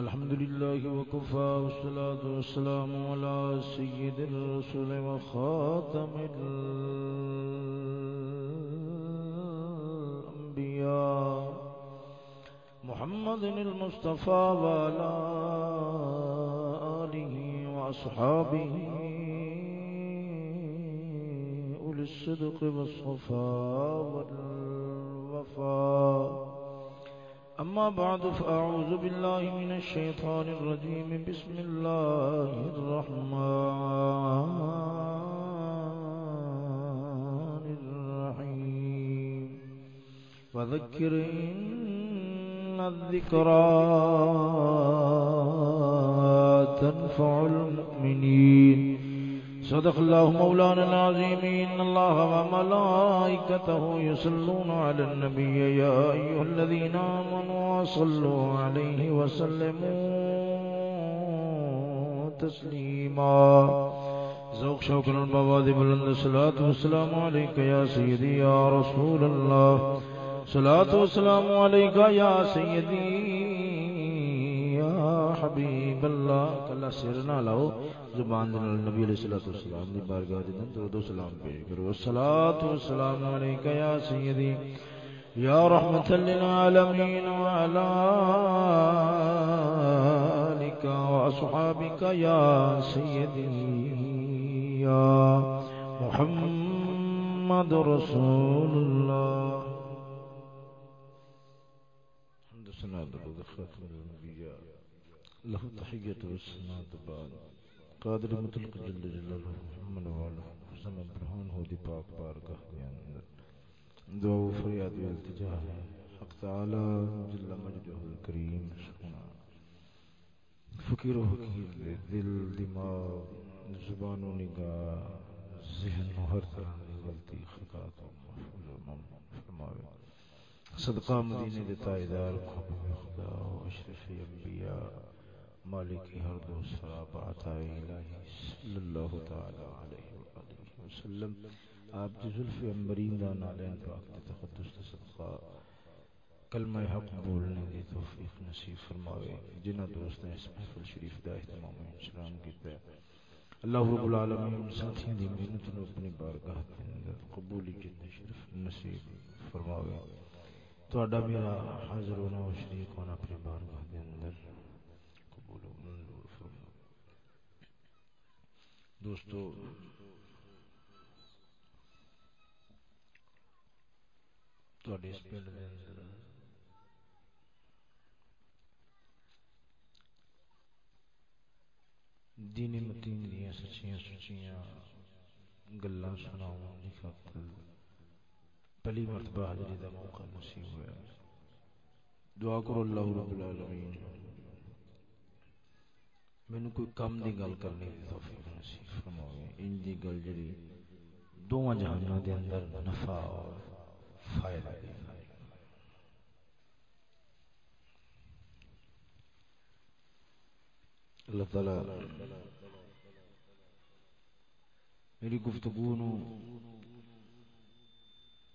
الحمد لله وكفى والصلاة والسلام على سيد الرسول وخاتم الأنبياء محمد المصطفى وعلى آله وأصحابه أولي الصدق والصفاء والوفاء أما بعد، فأعوذ بالله من الشيطان الرجيم. بسم الله الرحمن الرحيم. وذكر إن الذكرى تنفع المؤمنين. صدق الله مولانا العظيم. إن الله وملائكته يصلون على النبي يا أيها الذين آمنوا صلوا عليه وسلموا تسليما. ذوق شوق البواد بلند. الصلاة والسلام عليك يا سيدي يا رسول الله. صلاة والسلام عليك يا سيدي يا حبيب الله کلا سرنا لو زبان دن نبی علیہ الصلوۃ والسلام دی بارگاہ دے اندر درود و سلام پیش کرو۔ الصلاۃ والسلام علیک یا سیدی، یا رحمت للعالمین وعلى آلک واصحابک یا سیدی، یا محمد رسول اللہ۔ حمد سنا درود له تحیت و سنا بعد قادر مطلق جل جلالہ محمد والا زمان برہان ہو دی پاک بارگاہ کے اندر۔ دعا و فریاد و التجا ہے۔ حق تعالی جل مجدہ الکریم سنا فکر و حقیر لے دل، دماغ، زبان و نگاہ، ذہن و ہر طرح کی غلطی خطا تو محفوظ و ممنون فرماوے۔ صدقہ مدینے دے تائیدار محبوب خدا و اشرف انبیاء۔ مالکی ہر دو سراب عطائی الہی صلی اللہ تعالی علیہ وآلہ وسلم۔ آپ جی ظلف امبرین دا نالین پاک دے تقدس دے صدقہ، کلمہ حق بولنے دی توفیق نصیب فرماوے۔ جنہ دوست نے اس محفل شریف دا احتمام اسلام کی تے اللہ رب العالمین ساتھیاں دی محنت نو اپنی بارگاہ کے اندر قبولی جد شرف نصیب فرماوے۔ تو اڈا میرا حاضر ہونا و شریک ہونا اپنی بارگاہ کے اندر۔ دوستو. اس پنڈ دینی متین دیا سچیاں سچیاں گلا سناؤ پہلی مرتبہ حاضری کا موقع نصیب ہوا دعا کرو اللہ رب العالمین مینو کوئی کم دی گل کرنے کی توفیق نصیب فرماوے۔ ان دی گل جڑی دوواں جہاناں دے اندر نفع اور فائدہ دے اللہ تعالی میری گفتگو نو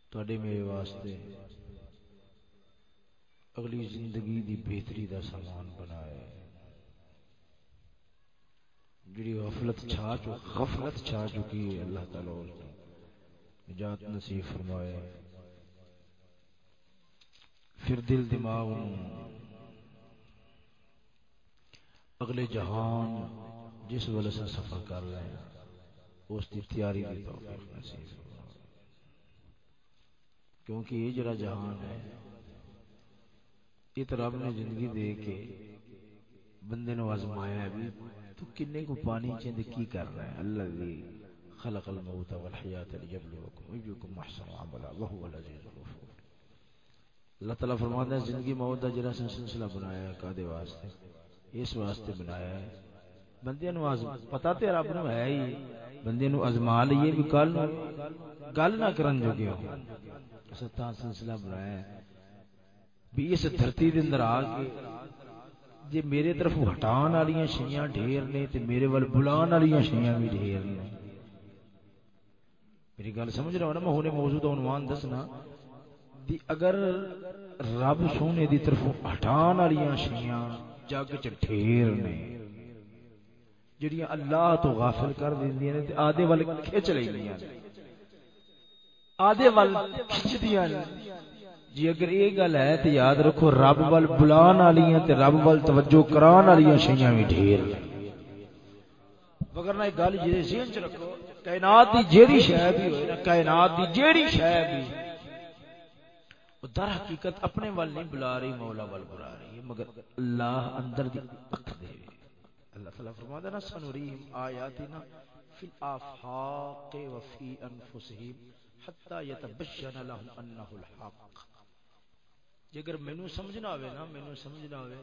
تواڈے میرے واسطے اگلی زندگی دی بہتری دا سامان بنائے۔ جڑی غفلت چھا چکی غفلت چھا چکی ہے اللہ تعالی نجات نصیب فرمائے۔ پھر دل دماغ اگلے جہان جس والے سے سفر کر رہے ہیں، اس کی تیاری بھی توفیق نصیب کیونکہ یہ جڑا جہان ہے، یہ تو رب نے زندگی دے کے بندے نو آزمایا ہے۔ بھی تو کنے کو پانی چند کی کر رہے ہیں؟ اللہ دی خلق الموت والحیات لیبلوکم ایجوکم احسن عملا وهو العزیز الغفور۔ اللہ تعالیٰ فرماتا ہے، زندگی موت دا جرا سلسلہ بنایا ہے کادے واسطے؟ اس واسطے بنایا ہے۔ بندے نو آزم پتا تے رب نو ہے ہی۔ بندے نو ازما لئیے بھی کل نو۔ گل نہ کرن جو گیا اسا سلسلہ بنایا ہے۔ بھی اس دھرتی دے اندر آ کے جی میرے طرف ہٹان والی شیاں ڈھیر نے تے میرے ول بلان والی شیاں بھی ڈھیر نے۔ میری گل سمجھ رہا ہوں نا؟ میں ہونے موضوع کا عنوان دسنا۔ دی اگر رب سونے دی طرف ہٹان والی شیاں جگ چ ڈھیر نے، جڑیاں اللہ تو غافل کر دیندیاں نے تے آدے ول کھچ لیندیاں نے آدھے ول کھچدیاں نے جی اگر یہ گل ہے تو یاد رکھو، رب ول بلان والیاں تے رب ول توجہ کران والیاں شیاں بھی ڈھیر مگر نہ گل جی ذہن چ رکھو، کائنات دی جیڑی شے بھی ہوئے نا، کائنات دی جیڑی شے بھی، وہ در حقیقت اپنے ول نہیں بلا رہی، مولا ول بلا رہی ہے۔ مگر اللہ اندر دی اک دے اللہ تعالی فرماتا نا، سنوریم آیاتنا فی الافاق و فی انفسہم حتی یتبشن لهم انہ الحق۔ جے اگر مینوں سمجھنا ہوے نا، مینوں سمجھنا ہوے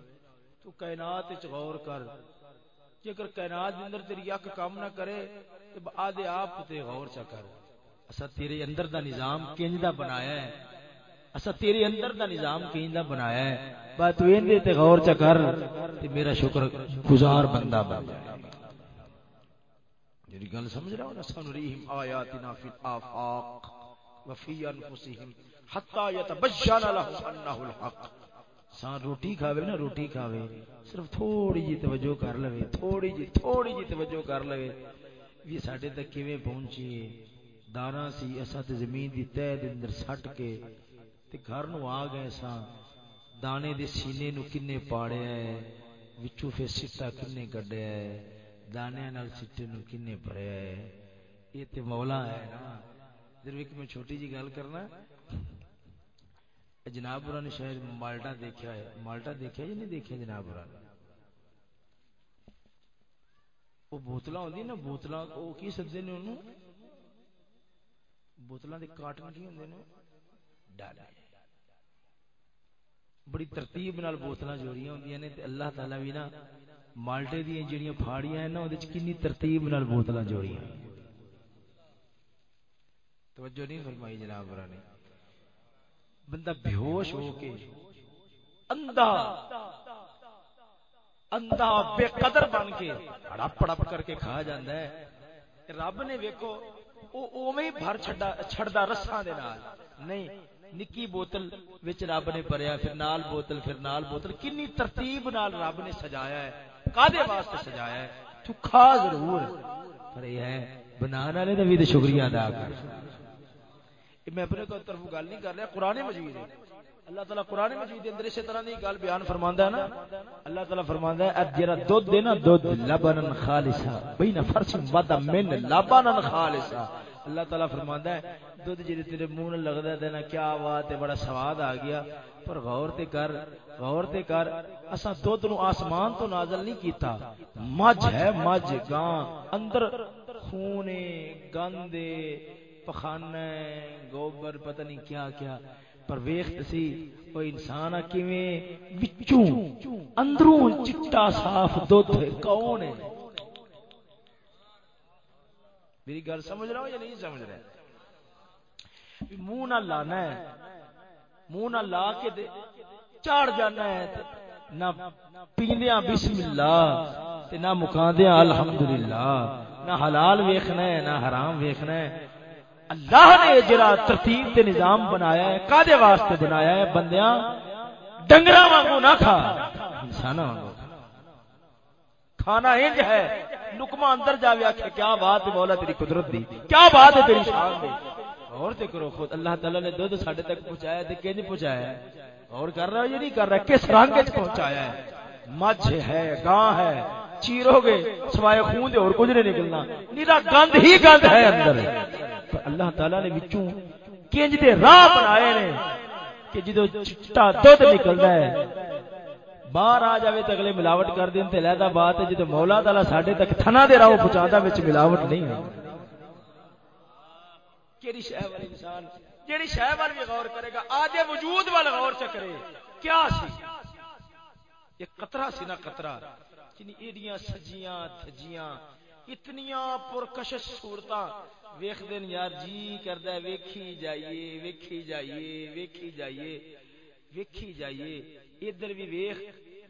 تو کائنات وچ غور کر۔ جے اگر کائنات دے اندر تیری اک کام نہ کرے، تے آدھے آپ تے غور چا کر۔ اسا تیرے اندر دا نظام کینج دا بنایا ہے۔ اسا تیرے اندر دا نظام کینج دا بنایا ہے۔ با تو ایندے تے غور چا کر، تے میرا شکر گزار بندہ بن جائے۔ جڑی گل سمجھ رہا ہو نا سن سنریہم آیاتنا فی الافاق وفی انفسہم۔ حتا یتبشن لهم انه الحق. سان روٹی کھاوے نا، روٹی کھاوے۔ صرف تھوڑی جی توجہ کر لوے، تھوڑی جی تھوڑی جی توجہ کر لوے۔ بھی ساڈے تک کیویں پہنچی؟ دانا سی اسا تے زمین دی تہ دے اندر سٹ کے تے گھر نو آ گئے سا دانے دے سینے نو کنے پاڑیا ہے، وچوں پھر سٹا کنے کڈیا ہے۔ دانے نال سٹے نو کنے بھریا ہے۔ یہ تے مولا ہے نا۔ ادھر ایک میں چھوٹی جی گل کرنا۔ جناب برا نے شاید مالٹا دیکھا ہے۔ مالٹا دیکھا یا نہیں دیکھا جناب برا نے وہ بوتل ہوتی نا بوتل وہ کی سدے نے انہوں بوتل کے کاٹن کی ہوں ڈالے بڑی ترتیب نال بوتل جوڑیاں ہوں نے اللہ تعالی بھی نا مالٹے دیا جڑیاں پھاڑیاں ہیں نا وہ کنی ترتیب نال بوتل جوڑیاں۔ توجہ نہیں فرمائی جناب برا نے۔ بندہ بیہوش ہو کے اندھا اندھا بے قدر بن کے ہڑپ ہڑپ کر کے کھا جاندہ ہے۔ رب نے ویکو او اوویں بھر چھڑدا چھڑدا رساں دے نال۔ نہیں، نکی بوتل وچ رب نے بھریا، پھر نال بوتل، پھر نال بوتل۔ کنی ترتیب نال رب نے سجایا ہے۔ کادے واسطے سجایا ہے؟ تو کھا ضرور۔ پر یہ ہے، بنانے والے دا بھی شکریہ ادا کر۔ میں اپنے کو طرف گل نہیں کر رہا، قرآن مجید ہے۔ اللہ تعالیٰ قرآن مجید اندر اسی طرح دی گل بیان فرماندا ہے نا۔ اللہ تعالیٰ فرماندا ہے اب جڑا دودھ دے نا، دودھ لبن خالصا بین فرش ود من لبن خالصا اللہ تعالیٰ فرماندا ہے، دودھ جڑے تیرے منہ نال لگدا ہے نا کیا بات ہے، بڑا سواد آ گیا۔ پر غور تے کر، غور تے کر اسا دودھ نو آسمان تو نازل نہیں کیتا۔ مجھ ہے، مجھ گاں۔ اندر خون گندے پخانا گوبر، پتہ نہیں کیا کیا۔ پر ویخت سی وہ انسان کیویں؟ وچوں۔ اندروں چٹا صاف دودھ کون ہے؟ میری گل سمجھ رہا ہو یا نہیں سمجھ رہا منہ نہ لانا ہے۔ منہ نہ لا کے دے چاڑ جانا ہے نہ پیندیاں بسم اللہ تے نہ مکاندیاں الحمدللہ۔ نہ حلال ویکھنا ہے، نہ حرام ویکھنا ہے۔ اللہ نے جڑا ترتیب تے نظام بنایا ہے، کادے واسطے بنایا ہے؟ بندیاں ڈنگرا وانگو نہ کھا۔ انسان وانگو۔ کھانا انج ہے نکما اندر جاوے آکھے، کیا بات ہے مولا تیری قدرت دی؟ کیا بات ہے تیری شان دی؟ اور تے کرو خود، اللہ تعالی نے دودھ ساڈے تک پہنچایا تے کنج پہنچایا ہے؟ اور کر رہا ہے یا نہیں کر رہا ہے؟ کس رنگ وچ پہنچایا ہے؟ مجھ ہے، گاں ہے، چیرو گے، سوائے خون دے اور کچھ نہیں نکلنا۔ نیرا گند ہی گند ہے اندر۔ پر اللہ تعالی نے وچوں کنج دے راہ بنائے نے کہ جدو چٹا دودھ نکلدا ہے، باہر آ جاوے تے اگلے ملاوٹ کر دین تے لہدا بات ہے، جدو مولا تعالی ساڈے تک تھنا دے راہ پہنچادا وچ ملاوٹ نہیں ہے کیڑی شے والی انسان، جیڑی شے وال بھی غور کرے گا، آدھے وجود وال غور چ کرے، کیا سی؟ ایک قطرہ سی نا قطرہ، جنی ایڈیاں سجیاں تھجیاں اتنیاں پرکشش صورت ویخ دین یار جی کردا ہے، ویکھی جائیے ویکھی جائیے ویکھی جائیے ویکھی جائیے۔ ادھر بھی ویخ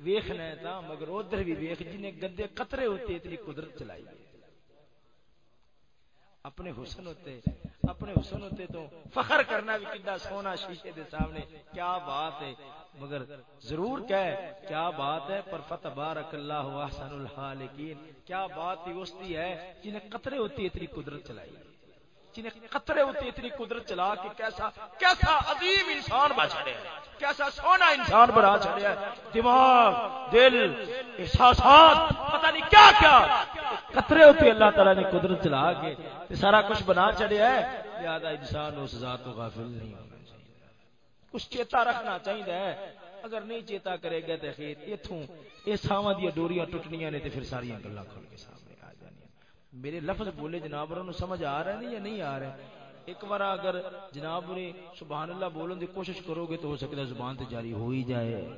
ویخنا ہے تا مگر ادھر بھی ویخ جنہیں گندے قطرے ہوتے اتنی قدرت چلائی اپنے حسن ہوتے، اپنے حسن ہوتے تو فخر کرنا بھی کتنا سونا شیشے دے سامنے، کیا بات ہے؟ مگر ضرور کہے کیا بات ہے؟ پر فتح بارک اللہ احسن الحالکین کیا بات ہی کی ہے جنہیں قطرے ہوتی اتنی قدرت چلائی۔ جنہیں قطرے ہوتے اتنی قدرت چلا کے کیسا کیسا عظیم انسان بنا چھڑیا کیسا سونا انسان بنا چھڑیا دماغ، دل، احساسات، پتہ نہیں کیا کیا۔ قطرے ہوتے اللہ تعالی نے قدرت چلا کے سارا کچھ بنا چھڑیا ہے لہذا انسان اس ذات کو غافل نہیں ہونا چاہیے۔ کچھ چیتا رکھنا چاہیے۔ اگر نہیں چیتا کرے گا تو خیر اتوں یہ ساواں دیا ڈوریاں ٹوٹنیاں نے تو پھر ساری گلاں کھل کے سامنے۔ میرے لفظ بولے جناب سمجھ آ رہے ہیں یا نہیں آ رہے؟ ایک بار اگر جناب نے سبحان اللہ بولنے کی کوشش کرو گے تو ہو سکتا ہے زبان تے جاری ہو ہی جائے۔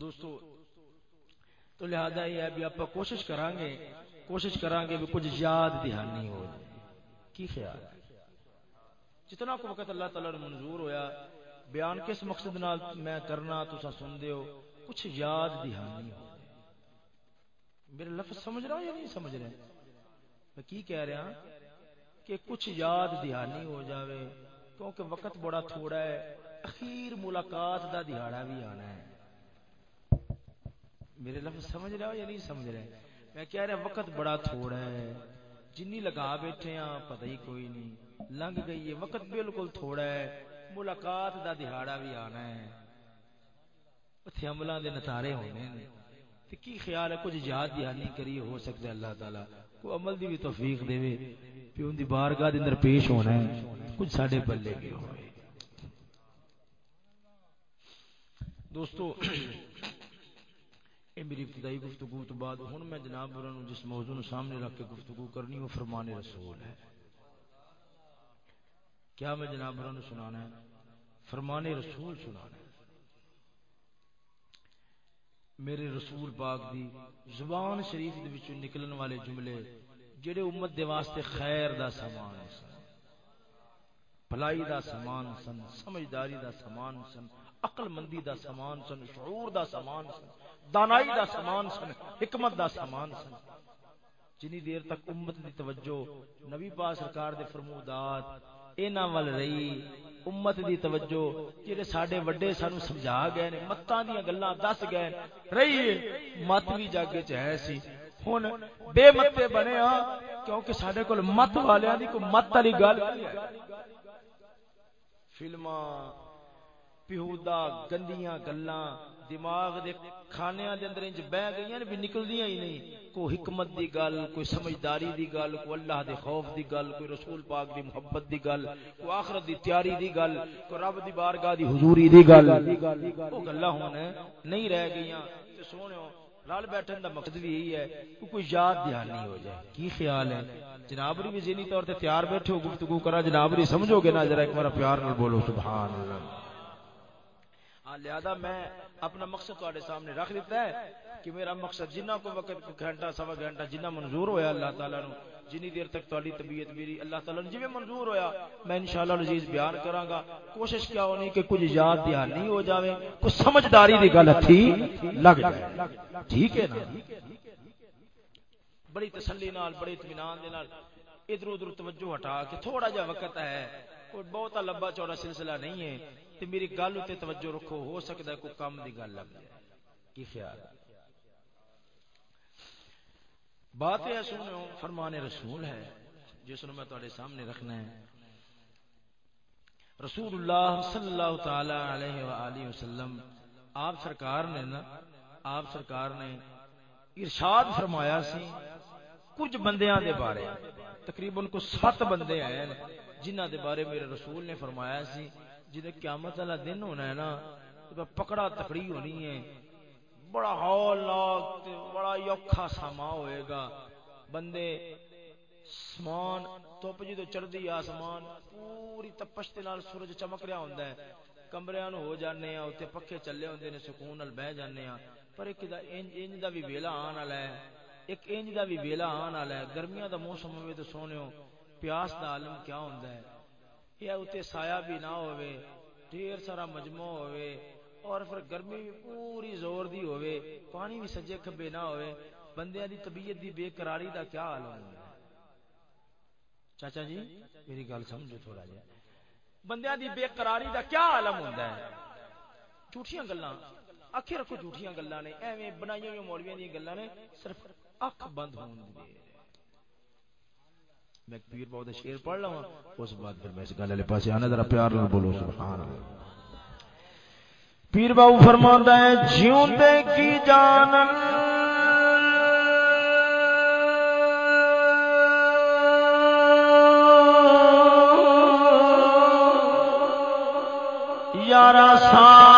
دوستو، تو لہذا یہ ہے بھی آپ کوشش کریں گے، کوشش کریں گے بھی کچھ یاد دہانی ہو جائے۔ کی خیال؟ ہے جتنا کو وقت اللہ تعالی منظور ہویا، بیان کس مقصد نال میں کرنا تو سن دے ہو، کچھ یاد دہانی ہو۔ میرے لفظ سمجھ رہا یا نہیں سمجھ رہے میں کی کہہ رہا کہ کچھ یاد دہانی ہو جاوے، کیونکہ وقت بڑا تھوڑا ہے، اخیر ملاقات دا دہاڑا بھی آنا ہے۔ میرے لفظ سمجھ رہا یا نہیں سمجھ رہے؟ میں کہہ رہا وقت بڑا تھوڑا ہے، جنی لگا بیٹھے ہاں پتہ ہی کوئی نہیں۔ لنگ گئی ہے، وقت بالکل تھوڑا ہے، ملاقات دا دہاڑا بھی آنا ہے۔ اتنے عملوں دے نتارے ہونے ہیں۔ کی خیال ہے کچھ یاد دہانی کری ہو سکتا ہے اللہ تعالیٰ؟ کو عمل دی بھی توفیق دے کہ ان دی بارگاہ دے اندر پیش ہونا ہے، کچھ ساڈے بلے بھی ہوئے دوستو، اے میری ابتدائی گفتگو تو بعد ہن میں جناب برن جس موضوع نو سامنے رکھ کے گفتگو کرنی وہ فرمان رسول ہے۔ کیا میں جناب برن سنانا ہے؟ فرمان رسول سنانا ہے۔ میرے رسول پاک دی زبان شریف دے وچوں نکلن والے جملے جڑے امت دے واسطے خیر دا سامان سن، بھلائی دا سامان سن، سمجھداری دا سامان سن عقل مندی دا سامان سن، شعور دا سامان سن، دانائی دا سامان سن، حکمت دا سامان سن۔ جنی دیر تک امت دی توجہ نبی پاک سرکار دے فرمودات اینا ول رہی امت دی توجہ جڑے ساڈے وڈے سانو سمجھا گئے نے متاں دی گلاں دس گئے رہی مت بھی جاگے چ ہے سی ہن بے متے بنے ہاں کیونکہ ساڈے کول مت والیاں دی کوئی مت والی گل فلماں پیہودا گندیاں گلاں دماغ دے کھانیاں دے اندر انج بہ گئیاں نے بھی نکلدیاں ہی نہیں۔ کوئی حکمت دی گل، کوئی سمجھداری دی گل، کوئی اللہ دے خوف دی گل، کوئی رسول پاک دی محبت دی گل، کوئی آخرت دی تیاری دی گل، کوئی رب دی بارگاہ دی حضوری دی گل۔ او گلاں ہن نہیں رہ گئیاں۔ تے سونےو لال بیٹھن دا مقصد بھی یہی ہے کہ کوئی یاد دھیانی ہو جائے۔ کی خیال ہے؟ جناب ری بھی ذہنی طور تے تیار بیٹھے ہو، گفتگو کرا۔ جناب ری سمجھو گے نا، ذرا ایک بار پیار نال بولو، سبحان اللہ۔ لہذا میں اپنا مقصد تے سامنے رکھ دیتا ہے کہ میرا مقصد جنہ کو وقت گھنٹہ، سوا گھنٹہ جنہ منظور ہویا اللہ تعالیٰ نو جنی دیر تک تاری طبیعت میری اللہ تعالیٰ نے جی منظور ہویا، میں انشاءاللہ عزیز بیان کراں گا۔ کوشش کیا ہونی کہ کچھ یاد دہانی ہو جاوے کچھ سمجھداری دی گل تھی لگ جائے۔ ٹھیک ہے نا؟ بڑی تسلی نال بڑی اطمینان دے نال ادھر ادھر توجہ ہٹا کے تھوڑا جا وقت ہے۔ کوئی بہت لمبا چوڑا سلسلہ نہیں ہے، تے میری گل تے توجہ رکھو، ہو سکتا ہے کوئی کام دی گل لگ جائے۔ کی خیال؟ بات یہ سنو، فرمان رسول ہے، جس میں تھوڑے سامنے رکھنا ہے۔ رسول اللہ صلی اللہ تعالی علیہ وآلہ وسلم، آپ سرکار نے نا، آپ سرکار نے ارشاد فرمایا سی، کچھ بندیاں دے بارے۔ تقریباً کو سات بندے آئے جنہ دے بارے میرے رسول نے فرمایا سی جی قیامت والا دن ہونا ہے نا پکڑا تکڑی ہونی ہے۔ بڑا ہال بڑا اوکھا ساما ہوئے گا۔ بندے سمان توپ جی تو چڑھتی آسمان، پوری تپش نال سورج چمک رہا ہوں کمرے ہو جانے ہاں اتنے پکھے چلے ہوتے ہیں سکون نال بہ جانے ہاں۔ پر ایک دا انج انج دا بھی ویلا آن والا ہے۔ ایک انج دا بھی ویلا آن والا ہے۔ گرمیاں دا موسم ہوئے تو سونے ہو پیاس دا عالم کیا ہوندا ہے یا اتنے سایہ بھی نہ ہوئے ڈھیر سارا مجموع ہوئے اور پھر گرمی بھی پوری زور دی ہوئے پانی بھی سجے کھبے نہ ہوئے بندیاں دی طبیعت دی بے قراری دا کیا حال ہونا چاچا جی میری گل سمجھو تھوڑا جہا بندیاں دی بے قراری دا کیا عالم ہوندا ہے جھوٹیاں گلاں اکھے رکھو جھوٹیاں گلاں نے ایویں بنائیاں ہوئی مولویاں دی گلاں نے صرف اکھ بند ہون دی میں پیر بہت شیر پڑھ لواں اس بعد پھر میں اس گل والے پاسے آنا، ذرا پیار نال بولو، سبحان اللہ۔ پیر باو فرماندا ہے جیوندے کی جانن یارا سا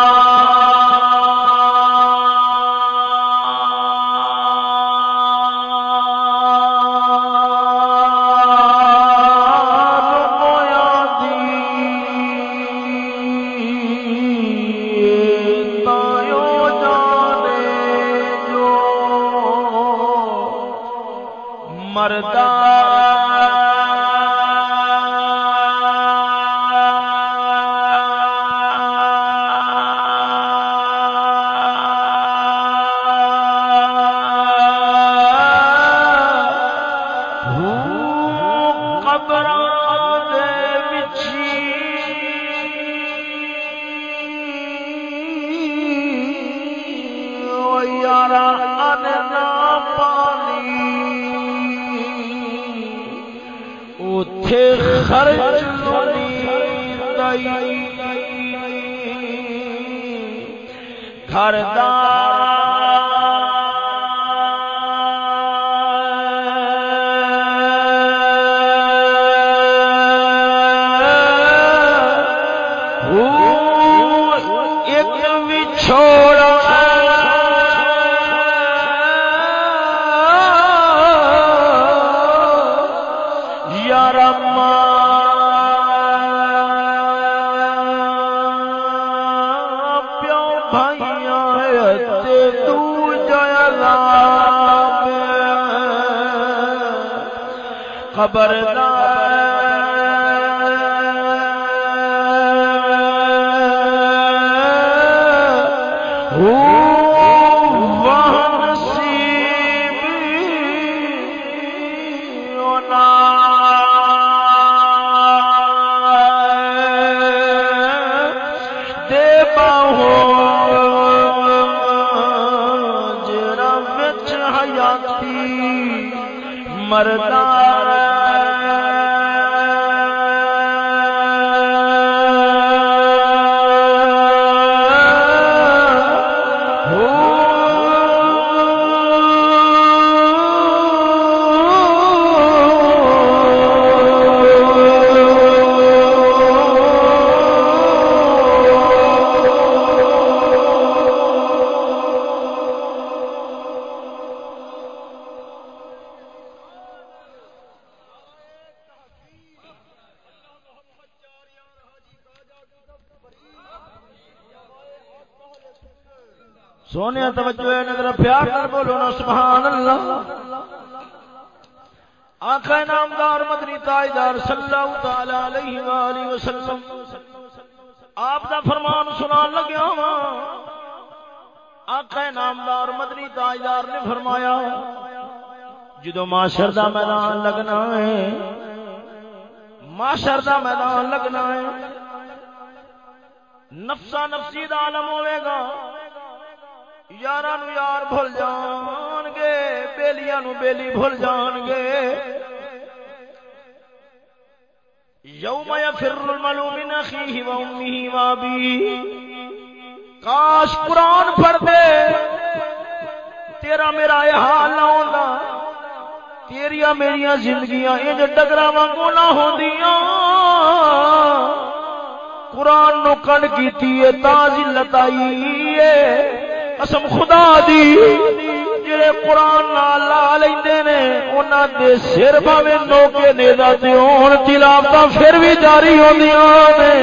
سونے توجہ نظر پیار کر بولو نا سبحان اللہ آقا نامدار مدنی تاجدار صلی اللہ علیہ والہ وسلم، آپ دا فرمان سنا لگیا ہاں۔ آخ نامدار مدنی تاجدار نے فرمایا، جدو معاشر دا میدان لگنا ہے، معاشر دا میدان لگنا ہے نفسا نفسی دا عالم ہوئے گا۔ یار یار بھول جان گے بیلیاں نو بیلی بھول جان گے یوم یفر الملو من اخیہ و امیہ و ابی کاش قرآن پڑھ دے تیرا میرا یہ حال نہ ہوتا تیریا میری زندگیاں انج ڈگر وگوں نہ ہوندیاں قرآن نو کن کی ذلت آئی قسم خدا دی، جڑے قرآن لا لیندے نے، انہاں دے سر بھاوے نوکے نیدا تے ہون تلاوت پھر بھی جاری ہوندیاں نے۔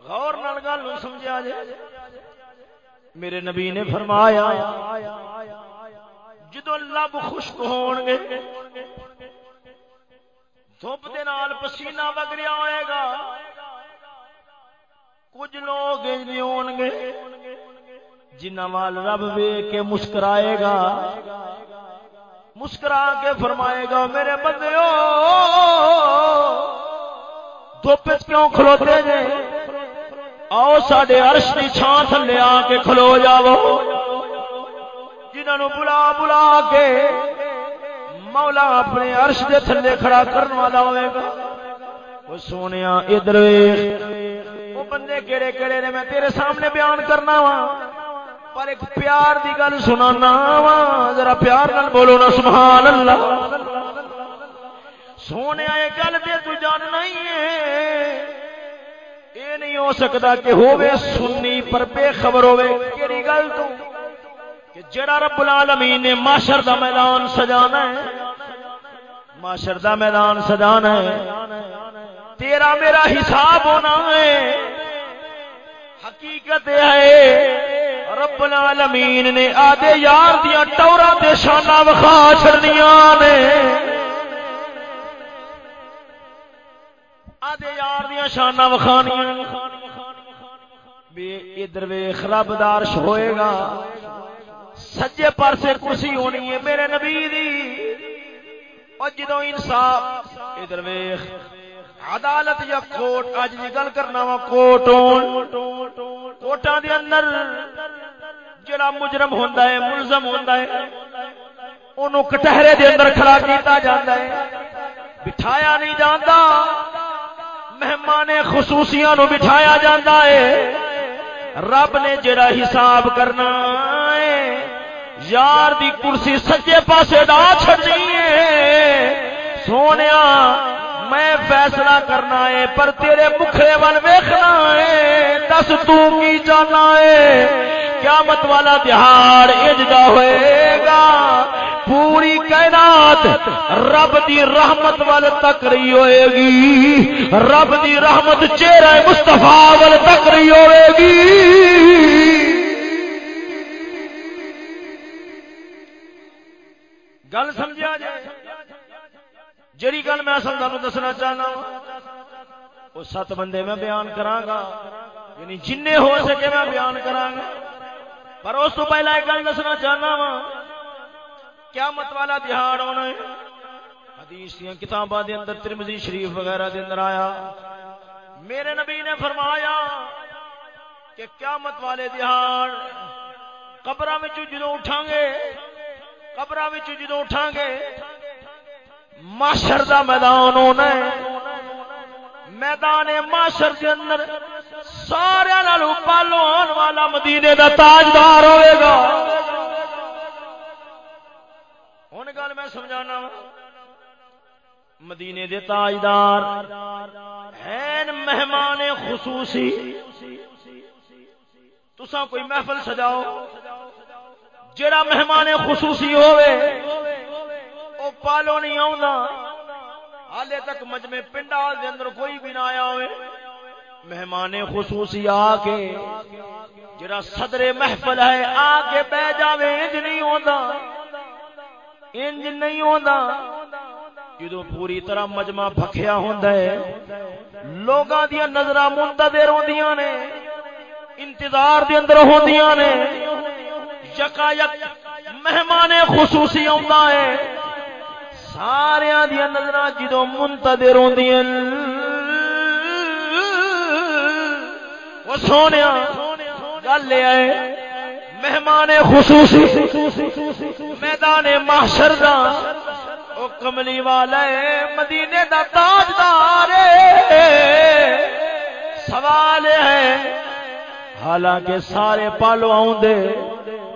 غور نال گل سمجھا جائے میرے نبی نے فرمایا جدو لب خشک ہون گے دھوپ دے نال پسینہ وگریا ہوئے گا کچھ لوگ ہون گے جنہ وال رب وے کے مسکرائے گا، مسکرا کے فرمائے گا، میرے بندے دھوپ کیوں کھلوتے جے آؤ سڈے ارش کی چھان تھلے آ کے کھلو جاؤ۔ جنہوں بلا بلا کے مولا اپنے ارش دے تھلے کھڑا کرنے والا ہوئے گا۔ وہ سونے ادھر بندے کہڑے کہڑے نے میں تیرے سامنے بیان کرنا وا۔ پر ایک پیار دی گل سنانا وا۔ ذرا پیار نال بولو نا سبحان اللہ سونے یہ گل دے تو جاننا ہی ہے۔ یہ نہیں ہو سکتا کہ ہوے سنی پر بے خبر ہوے کیڑی گل تو۔ کہ جڑا رب العالمین نے معاشر دا میدان سجانا ہے، معاشر دا میدان سجانا ہے، تیرا میرا حساب ہونا ہے۔ حقیقت ہے، رب العالمین نے آدھے یار دیا ٹورا دے شانہ وخا چھڑنیاں نے۔ آدھے یار دیا شانہ وخانیاں بے ادھر ویخ رب دارش ہوئے گا۔ سجے پاسے کرسی ہونی ہے میرے نبی دی۔ اور جدو انصاف، ادھر ویخ عدالت یا کوٹ اج دی گل کرنا وا کوٹ کوٹاں دے اندر جڑا مجرم ہوندا ہے، ملزم ہوندا ہے، اونوں کٹہرے دے اندر کھڑا کیتا جاندا ہے۔ بٹھایا نہیں جاندا، مہمان خصوصیاں نو بٹھایا جاندا ہے۔ رب نے جڑا حساب کرنا ہے، یار دی کرسی سجے پاسے دا چھڑنی ہے۔ سونیا میں فیصلہ کرنا ہے، پر تیرے مکھڑے وال ویکھنا ہے۔ دس تو کی جانا ہے۔ قیامت والا دہاڑ اجدا ہوئے گا۔ پوری کائنات رب دی رحمت وال تک رہی ہوئے گی۔ رب دی رحمت چہرہ مصطفیٰ وال تک رہی ہوئے گی۔ گل سمجھا جائے۔ جڑی گل میں اصل تمہیں دسنا چاہنا وہ سات بندے میں بیان گا یعنی جن ہو سکے میں بیان گا پر اس تو پہلا ایک گل دسنا چاہنا وا کیا مت والا دہاڑ ہونا ہے۔ حدیث دیا کتاباں دے اندر ترمزی شریف وغیرہ دے اندر آیا۔ میرے نبی نے فرمایا کہ کیا مت والے دہاڑ قبر جدو اٹھا گے قبر جدو اٹھا گے معاشر دا میدان ہونا ہے۔ میدان معاشر کے اندر سارے پالو آن والا مدینے دا تاجدار ہوئے گا۔ ہوں گل میں سمجھانا مدینے دے تاجدار ہیں مہمان خصوصی۔ تسا کوئی محفل سجاؤ جڑا مہمان خصوصی ہوئے او پالو نہیں آؤں حالے تک مجمے پنڈال دے اندر کوئی بھی نہ آیا ہوئے۔ مہمان خصوصی آ کے جڑا صدر محفل ہے، آ کے بہ جاوے، انج نہیں ہوندا۔ انج نہیں ہوندا۔ جدو پوری طرح مجمع بھکھیا ہوندا ہے، لوگاں دی نظراں منتظر ہوندیاں نے، انتظار دے اندر ہوندیاں نے۔ یکا یک مہمان خصوصی آتا ہے۔ سارے دیا نظر جدو منتظر ہوندیاں وہ سونے گل ہے، مہمان خصوصی، میدان محشر دا او کملی والا ہے، مدینے دا تاجدار سوال ہے، حالانکہ سارے پالو آؤندے،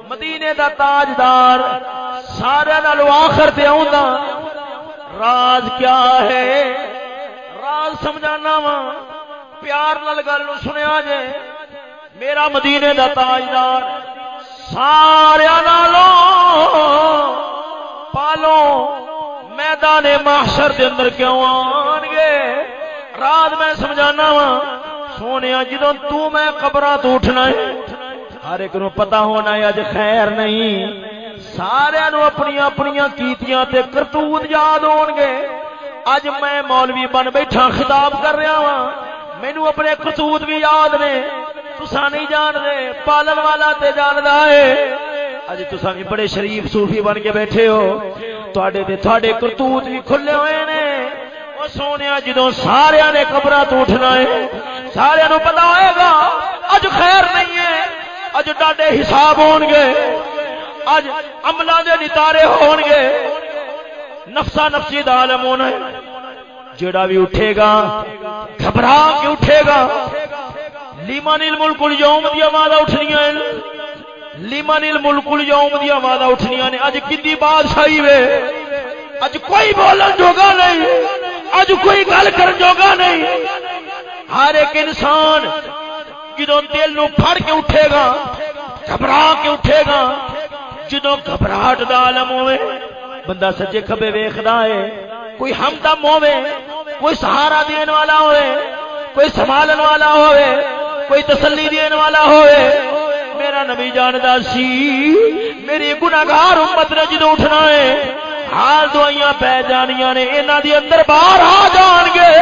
مدینے دا تاجدار سارے نالو آخر تے آؤندا۔ راز کیا ہے؟ راز سمجھانا وا۔ پیار نال گل سنیا جے۔ میرا مدینے دا تاجدار سارے پالو میدان محشر دے اندر کیوں آن گے؟ رات میں سمجھانا وا۔ سونے جدو تو میں قبرہ تو اٹھنا ہے، ہر ایک نو پتا ہونا ہے اج خیر نہیں۔ سارے نو اپنی اپنی کیتیاں تے کرتوت یاد ہون گے اج میں مولوی بن بیٹھا خطاب کر رہا وا مینو اپنے کرتوت بھی یاد نے۔ تسا نہیں جان دے پالن والا تے جاندا ہے۔ اج تسا بھی بڑے شریف صوفی بن کے بیٹھے ہو۔ تھوڑے کرتوت بھی کھلے ہوئے نے۔ وہ سونے جدو سارا نے قبر تو اٹھنا ہے سارا نو پتا ہوئے گا اج خیر نہیں ہے اج ڈاڈے حساب ہون گے اج عملہ دے نتارے ہون گے۔ نفسا نفسی دا عالم ہونا ہے۔ جڑا بھی اٹھے گا، گھبرا کے اٹھے گا۔ لیمان الملک اليوم دی آواز اٹھنیاں ہیں۔ لیمان الملک اليوم دی آواز اٹھنیاں نے۔ اج کدی بادشاہی وے۔ اج کوئی بولن جوگا نہیں۔ اج کوئی گل کرن جوگا نہیں۔ ہر ایک انسان جدو دل نو پھڑ کے اٹھے گا، گھبرا کے اٹھے گا۔ جدو گھبراہٹ دا عالم ہوئے، بندہ سجے کھبے ویکھدا ہے، کوئی ہمدم ہوے کوئی سہارا دین والا ہوئے، کوئی سنبھالن والا ہوئے، کوئی تسلی دین والا ہوئے۔ میرا نبی جاندا سی، میری گناہگار امت نے جدو اٹھنا ہے، حال دوائیاں پہ جانیاں نے، انہاں دی اندر باہر آ جان گے۔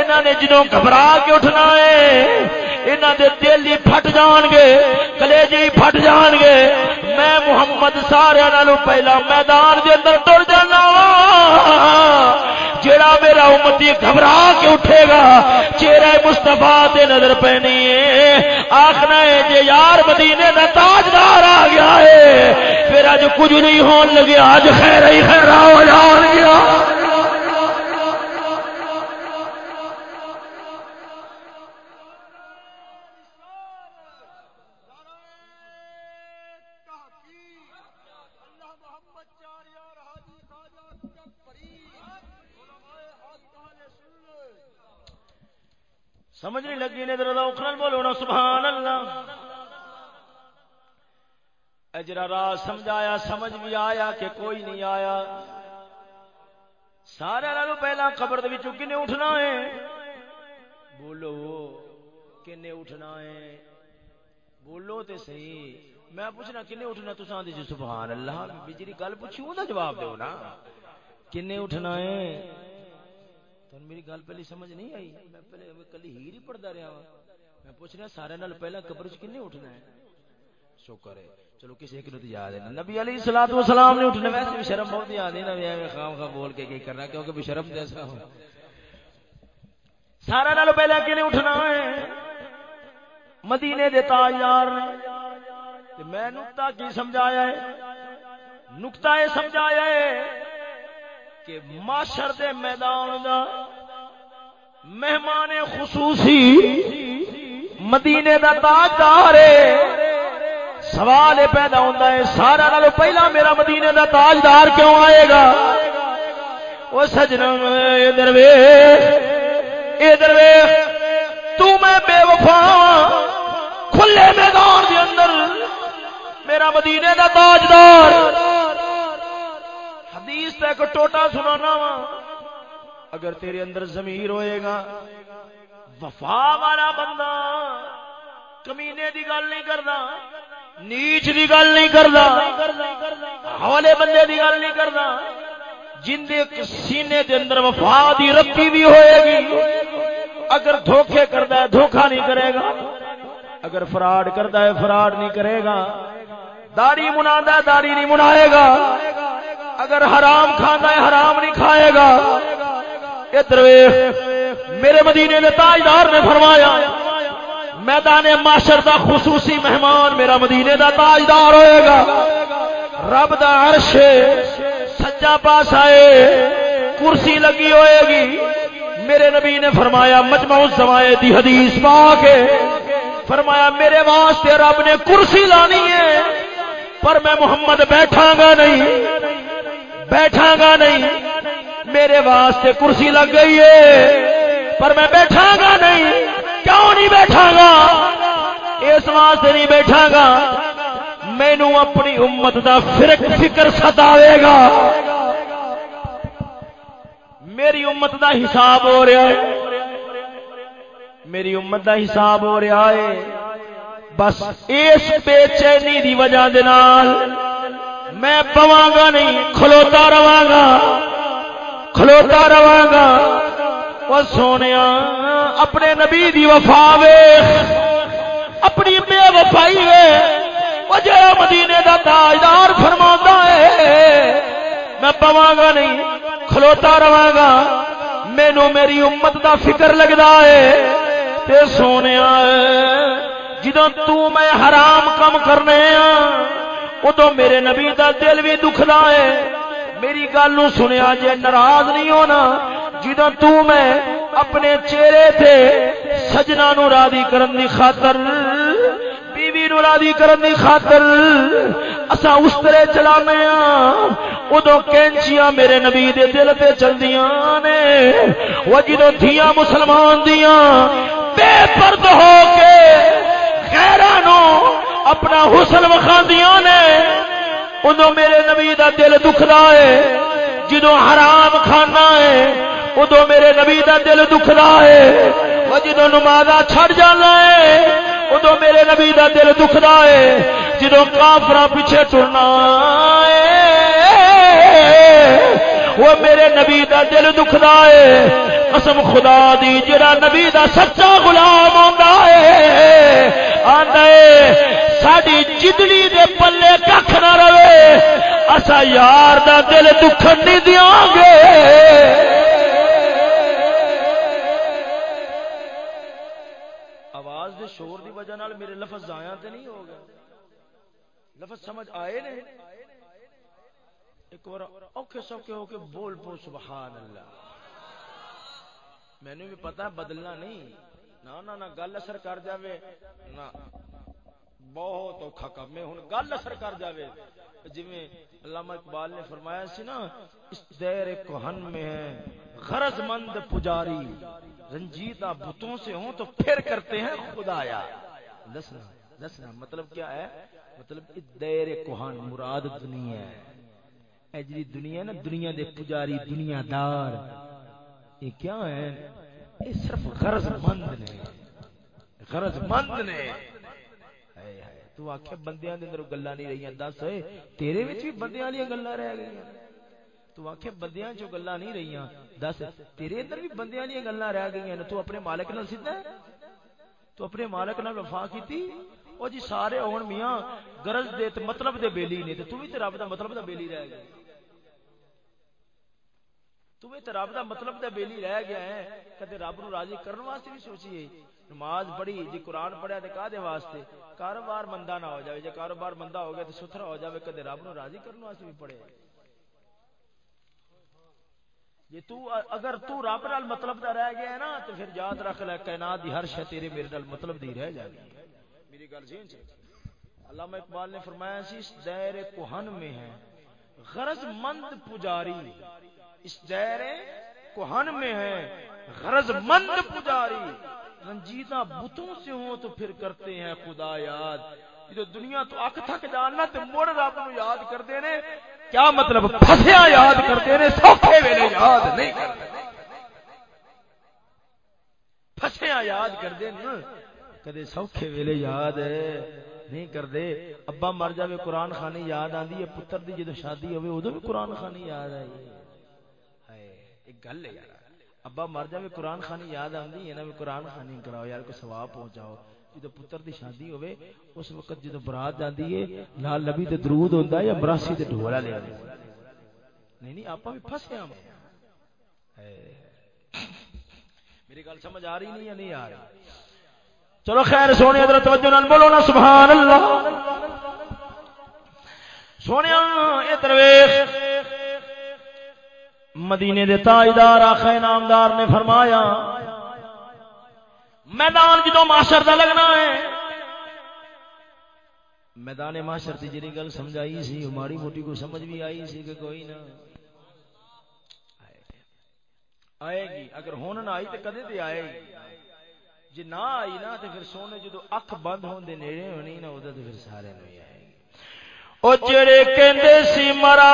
انہاں نے جدو گھبرا کے اٹھنا ہے انہوں دے دل ہی پھٹ جان گے، کلیجے ہی پھٹ جان گے۔ میں محمد سارے نالوں پہلا میدان دے اندر ٹر جانا۔ جیڑا میرا امتی گھبرا کے اٹھے گا، چہرہ مستفا دے نظر پینی ہے۔ آخنا ہے جے یار مدینے کا تاجدار آ گیا ہے، پھر اج کچھ نہیں ہون لگے اج خیر ہی خیر ہو جان گیا۔ سمجھ نہیں لگی نے بولو نا، سبحان اللہ۔ اجرا راز سمجھایا، سمجھ بھی آیا کہ کوئی نہیں آیا۔ سارے لالو پہلا قبر دے وچوں کنے اٹھنا ہے؟ بولو، کنے اٹھنا ہے؟ بولو تے صحیح۔ میں پوچھنا، کنے اٹھنا تساں آندے جی سبحان اللہ بجری گل پوچھی، اوندا جواب دیو نا۔ کنے اٹھنا ہے؟ تو میری گل پہلی سمجھ نہیں آئی۔ میں پہلے کلی ہیر ہی پڑھتا رہا ہوں میں پوچھ رہا سارے نال پہلا قبر چ کنے اٹھنا ہے؟ شکر ہے۔ چلو کسی ایک نو یاد ہے۔ نبی علیہ الصلوۃ والسلام نے اٹھنا ویسے بھی شرم بہت یاد ہے نا، میں خام خام بول کے کی کرنا، کیونکہ بھی شرم جیسا ہو سارے نال پہلا کنے اٹھنا ہے؟ مدینے دے تاجدار نے۔ تے میں نقطہ کی سمجھایا ہے؟ نقطہ یہ سمجھایا ہے کہ معاشر دے میدان دا مہمان خصوصی مدینے دا تاجدار سوال یہ پیدا ہوتا ہے، سارا نالو پہلا میرا مدینے دا تاجدار کیوں آئے گا؟ وہ سجنا ادھر ادھر تو میں بے وفا، کھلے میدان دے اندر میرا مدینے دا تاجدار حدیث ایک ٹوٹا سنانا وا۔ اگر تیرے اندر ضمیر ہوئے گا، وفا والا بندہ کمینے دی گل نہیں کرتا نیچ دی گل نہیں کرتا حوالے بندے دی گل نہیں کرتا جن دے سینے دے اندر وفا دی رتی بھی ہوئے گی، اگر دھوکے کرتا ہے، دھوکا نہیں کرے گا۔ اگر فراڈ کرتا ہے، فراڈ نہیں کرے گا۔ داری منا داری نہیں منائے گا۔ اگر حرام کھانا ہے، حرام نہیں کھائے گا۔ ادھر میرے مدینے نے تاجدار نے فرمایا، میدان معاشر دا خصوصی مہمان میرا مدینے دا تاجدار ہوئے گا۔ رب دا عرش سجا پاس آئے کرسی لگی ہوئے گی۔ میرے نبی نے فرمایا، مجمع الزمائے دی حدیث پا کے فرمایا، میرے واسطے رب نے کرسی لانی ہے، پر میں محمد بیٹھا گا نہیں۔ بیٹھا گا نہیں۔ میرے واسطے کرسی لگ گئی ہے۔ پر میں بیٹھا گا نہیں۔ کیوں نہیں بیٹھا گا اس واسطے نہیں بیٹھا گا مینو اپنی امت دا فرق فکر ستاوے گا میری امت دا حساب ہو رہا ہے۔ میری امت دا حساب ہو رہا ہے۔ بس اس بے چینی دی وجہ دے نال میں پواں گا نہیں، کھلوتا رہا گا کھلوتا رہا گا وہ سونے اپنے نبی دی وفا وے اپنی بے وفائی وے وہ جڑا مدینے دا تاجدار فرما ہے، میں پواں گا نہیں، کھلوتا رہا گا مینو میری امت دا فکر لگتا ہے۔ تے سونے جدو تو میں حرام کم کرنے ادو میرے نبی دا دل بھی دکھدا ہے۔ میری گل سنیا جے ناراض نہیں ہونا جدو تو میں اپنے چہرے تھے سجنا نو راضی کرن دی خاطر، بیوی نو راضی کرن دی خاطر اسا اس طرح چلانے ہاں۔ ادو کینچیاں میرے نبی دے دل تے چلدیاں نے۔ وہ جدو دھیاں مسلمان دیاں، بے پرد ہو کے اپنا حسن وکھاندیاں نے ادو میرے نبی دا دل دکھدا ہے جدو حرام کھانا ہے ادو میرے نبی دا دل دکھدا ہے وہ جدو نمازا چھڑ جانا ہے ادو میرے نبی دا دل دکھدا ہے جدو کافر پیچھے ٹرنا وہ میرے نبی دا دل دکھدا ہے۔ قسم خدا دی، جڑا نبی دا سچا غلام آندا ساڈی دے پلے ککھ نہ رہے۔ اسا یار دا دل دکھن نہیں دیاں گے۔ آواز دے شور دی وجہ نال میرے لفظ ضائع تے نہیں ہو گئے۔ لفظ سمجھ آئے نے؟ ایک بار اوکھے سوکھے ہو کے بول پو، سبحان اللہ۔ مینو بھی پتا بدلنا نہیں۔ نہ نہ، گل اثر کر جاوے۔ نہ۔ بہت اوکھا کام۔ ہے ہن گل اثر کر جاوے۔ جی علامہ اقبال نے فرمایا سی نا، اس دیر کوہن میں ہے غرض مند پجاری رنجیدہ بتوں سے ہوں تو پھر کرتے ہیں خدایا۔ دسنا دسنا مطلب کیا ہے؟ مطلب اس دیر کوہن مراد دنیا ہے۔ اے جی دنیا نا، دنیا دے پجاری دنیا دار یہ کیا ہے؟ یہ صرف غرض مند نے غرض مند نے۔ تو آخیا بندیاں دے اندر گلاں نہیں رہی دس ہوئے تیرے وچ بھی بندیاں والی گلاں رہ گئی تو آخیا بندیاں چو گلاں نہیں رہی دس تیرے اندر بھی بندیاں والی گلاں رہ گئی تو اپنے مالک نال سیدھا تو اپنے مالک نال وفا کیتی؟ او جی سارے ہون میاں غرض دے تے مطلب دے بیلی نے، تے تو بھی تے رب دا مطلب دا بیلی رہ گیا۔ تمہیں تو رب دا مطلب دا بیلی رہ گیا ہے، کدے رب نو راضی کرنے واسطے بھی سوچیے؟ نماز پڑھی جی قرآن پڑھیا تے کا واسطے؟ کاروبار مندہ نہ ہو جائے جے کاروبار مندہ ہو گیا تو ستھرا ہو جائے کدے رب نو راضی کرنے واسطے بھی پڑھے۔ جی تو اگر تو رب نال مطلب دا رہ گیا ہے نا تو پھر یاد رکھ لے، کائنات دی ہر شے تیرے میرے نال مطلب دی رہ جائے گی میری گل ذہن چ علامہ اقبال نے فرمایا سی، اس دائر کوہن میں ہے غرض مند پجاری، اس دیر کوہن میں ہے غرض مند پجاری۔ رنجیدہ بتوں سے ہوں تو پھر کرتے ہیں خدا یاد۔ جو دنیا تو اک تھک جاننا تو مڑ رب نو یاد کرتے نے، کیا مطلب پھسیا یاد کرتے نے؟ سوکھے ویلے یاد نہیں کرتے پھسیا یاد کرتے نا کدے سوکھے ویلے یاد نہیں کرتے ابا مر جائے قرآن خانی یاد آتی ہے، پتر دی جدو شادی ہوئے ادو بھی قرآن خانی یاد آئی ایک گل ہے یار۔ ابا مر جائے قرآن خانی یاد آتی ہے نا بھی قرآن خانی کراؤ، یار کوئی سواب پہنچاؤ۔ جدو پتر دی شادی ہوئے، اس وقت جدو برات جاتی ہے لال نبی تے درود ہوتا ہے یا مراسی تے ڈھولا لیا نہیں نہیں آپ بھی پھسے ہم۔ میری گل سمجھ آ رہی نہیں یا نہیں آ رہی؟ چلو خیر، سونے حضرت توجہ نال بولو نا، سبحان اللہ۔ سونے ادھر ویخ مدینے دے تاجدار آخر نامدار نے فرمایا، میدان جدو معاشر دا لگنا ہے۔ میدان معاشر کی جی گل سمجھائی سی ماڑی موٹی کو سمجھ بھی آئی سی کہ کوئی نہ۔ آئے گی، اگر ہون نہ آئی تو کدے تے آئے گی؟ جی نہ آئی نا تو پھر سونے جدو اکھ بند ہونے نیڑے ہونی نا ادھر تو پھر سارے نو آئے۔ گی او جڑے کہندے سی مرا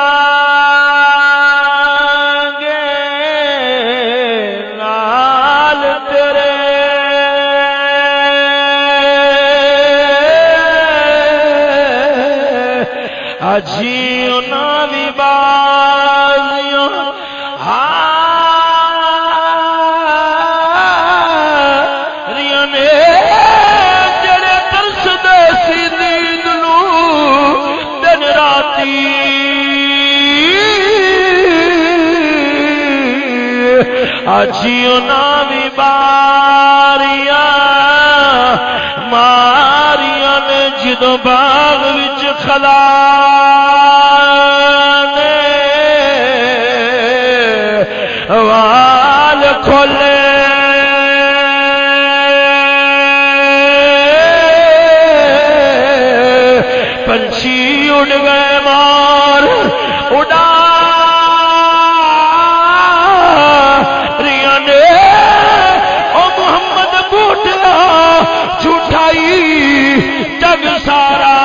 جی بھی حاجیوں بھی باریا ماریا نے جدو باغ وچ خلا وال کھولے۔ پنچھی اڑ گئے۔ سارا۔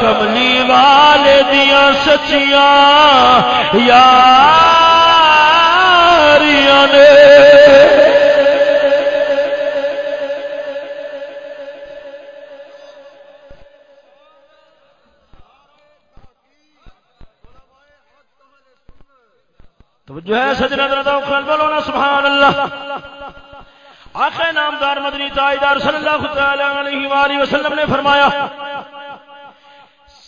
کملی والے دیا سچیاں یاریاں نے۔ توجہ ہے سجنا دردا خل سبحان اللہ۔ آخر نامدار مدنی تاجدار صلی اللہ تعالی علیہ وآلہ وسلم نے فرمایا،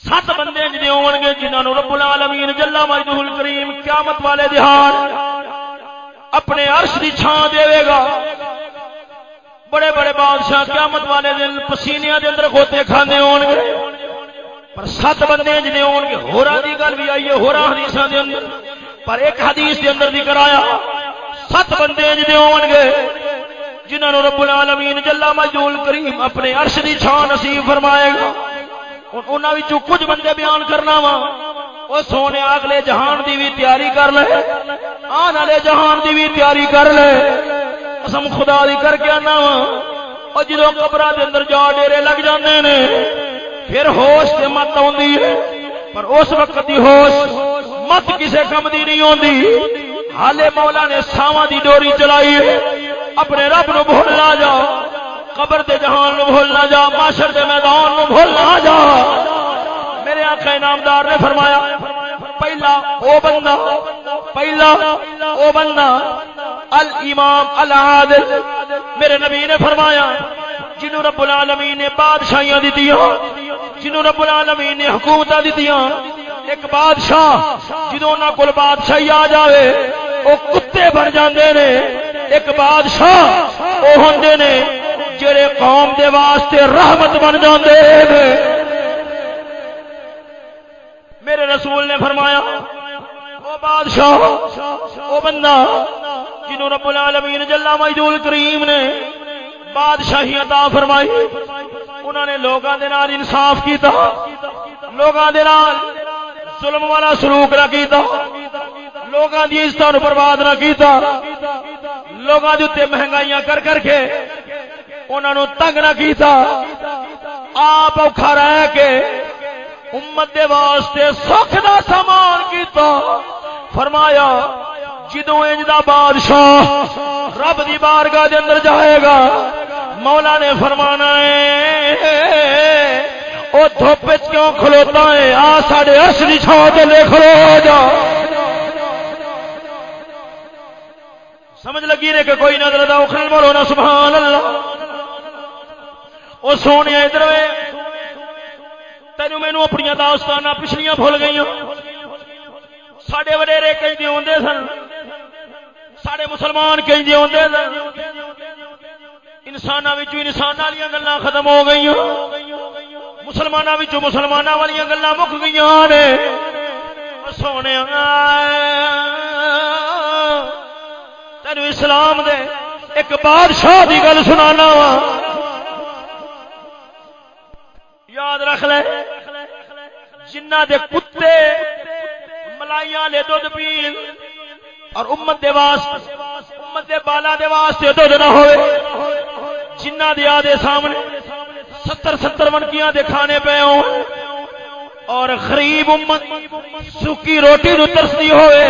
سات بندے جنے ہون گے جنہاں نو رب العالمین جل مجدہ الکریم قیامت والے دہان اپنے عرش دی چھاں دے گا۔ بڑے بڑے بادشاہ قیامت والے دن پسینے دے اندر کھوتے کھانے ہون گے پر سات بندے جنے ہون گے ہورا دی گل بھی آئی ہے ہورا حدیثاں دے اندر۔ پر ایک حدیث دے اندر ذکر آیا، سات بندے جنے ہون گے جنہاں نو رب العالمین جل مجدول کریم اپنے عرش دی چھاں نصیب فرمائے گا۔ انہاں وچوں کچھ بندے بیان کرنا وا۔ او سونے اگلے جہان دی بھی تیاری کر لے۔ آن والے جہان دی بھی تیاری کر لے۔ قسم خدا دی کر کے آنا وا۔ او جدوں قبراں دے اندر جا ڈیرے لگ جاندے نے، پھر ہوش تے مت آوندی ہے۔ پر اس وقت دی ہوش مت کسے کم دی نہیں ہوندی حالے مولا نے ساواں دی ڈوری چلائی ہے۔ اپنے رب نو بھول نہ جا قبر دے جہان نو بھول نہ جا معاشر دے میدان نو بھول نہ جا میرے آقا انعامدار نے فرمایا، پہلا او بندہ، پہلا او بندہ، الامام، العادل۔ میرے نبی نے فرمایا، جنہوں رب العالمین نے بادشاہیاں دیتیاں جنہوں رب العالمین نے حکومتاں دیتیاں ایک بادشاہ جدوں انہاں کول بادشاہی آ جاوے او کتے بن جاندے نے۔ ایک بادشاہ او ہوندے نے جڑے قوم دے واسطے رحمت بن جاندے میرے رسول نے فرمایا، او بادشاہ، او بندہ جنہوں رب العالمین جل مجدول کریم نے بادشاہی عطا فرمائی انہوں نے لوگاں دے نال انصاف کیتا، لوگاں دے نال ظلم والا سلوک نہ کیتا لوگاں دی عزتاں نو برباد نہ کیتا۔ لوگاں دے اوتے مہنگائیاں کر کر کے انہاں نو تنگ نہ کیتا۔ آپ اوکھا رہ کے امت دے واسطے سکھ دا سامان کیتا۔ فرمایا، جدوں انج دا بادشاہ رب دی بارگاہ دے اندر جائے گا، مولا نے فرمانا ہے، او دھوپ وچ کیوں کھلوتا ہے؟ آ ساڈے اصلی چھاں تے لے کھلو جا۔ سمجھ لگی نے کہ کوئی نظر دا اخرل بولو نا، سبحان اللہ۔ او سونے ادھر وے۔ تینوں مینوں اپنی داستان پچھلیاں بھول گئی سڈے وڈیرے کہیں آدھے سن۔ سڈے مسلمان کہیں آدھے سن۔ انسان انسان والی گلا ختم ہو گئی مسلمانوں مسلمانوں والی گلا مک گئی نے۔ سونے تین اسلام دے ایک بادشاہ کی گل سنانا وا۔ یاد رکھ لے، جنہ دے کتے ملائیاں لے دودھ پین اور امت دے واسطے، امت دے بالا دے واسطے دودھ نہ ہوئے۔ جنہ دے آدھے سامنے ستر ستر منکیاں دے کھانے پہ ہوں اور غریب امت سکی روٹی نو ترستی ہوئے۔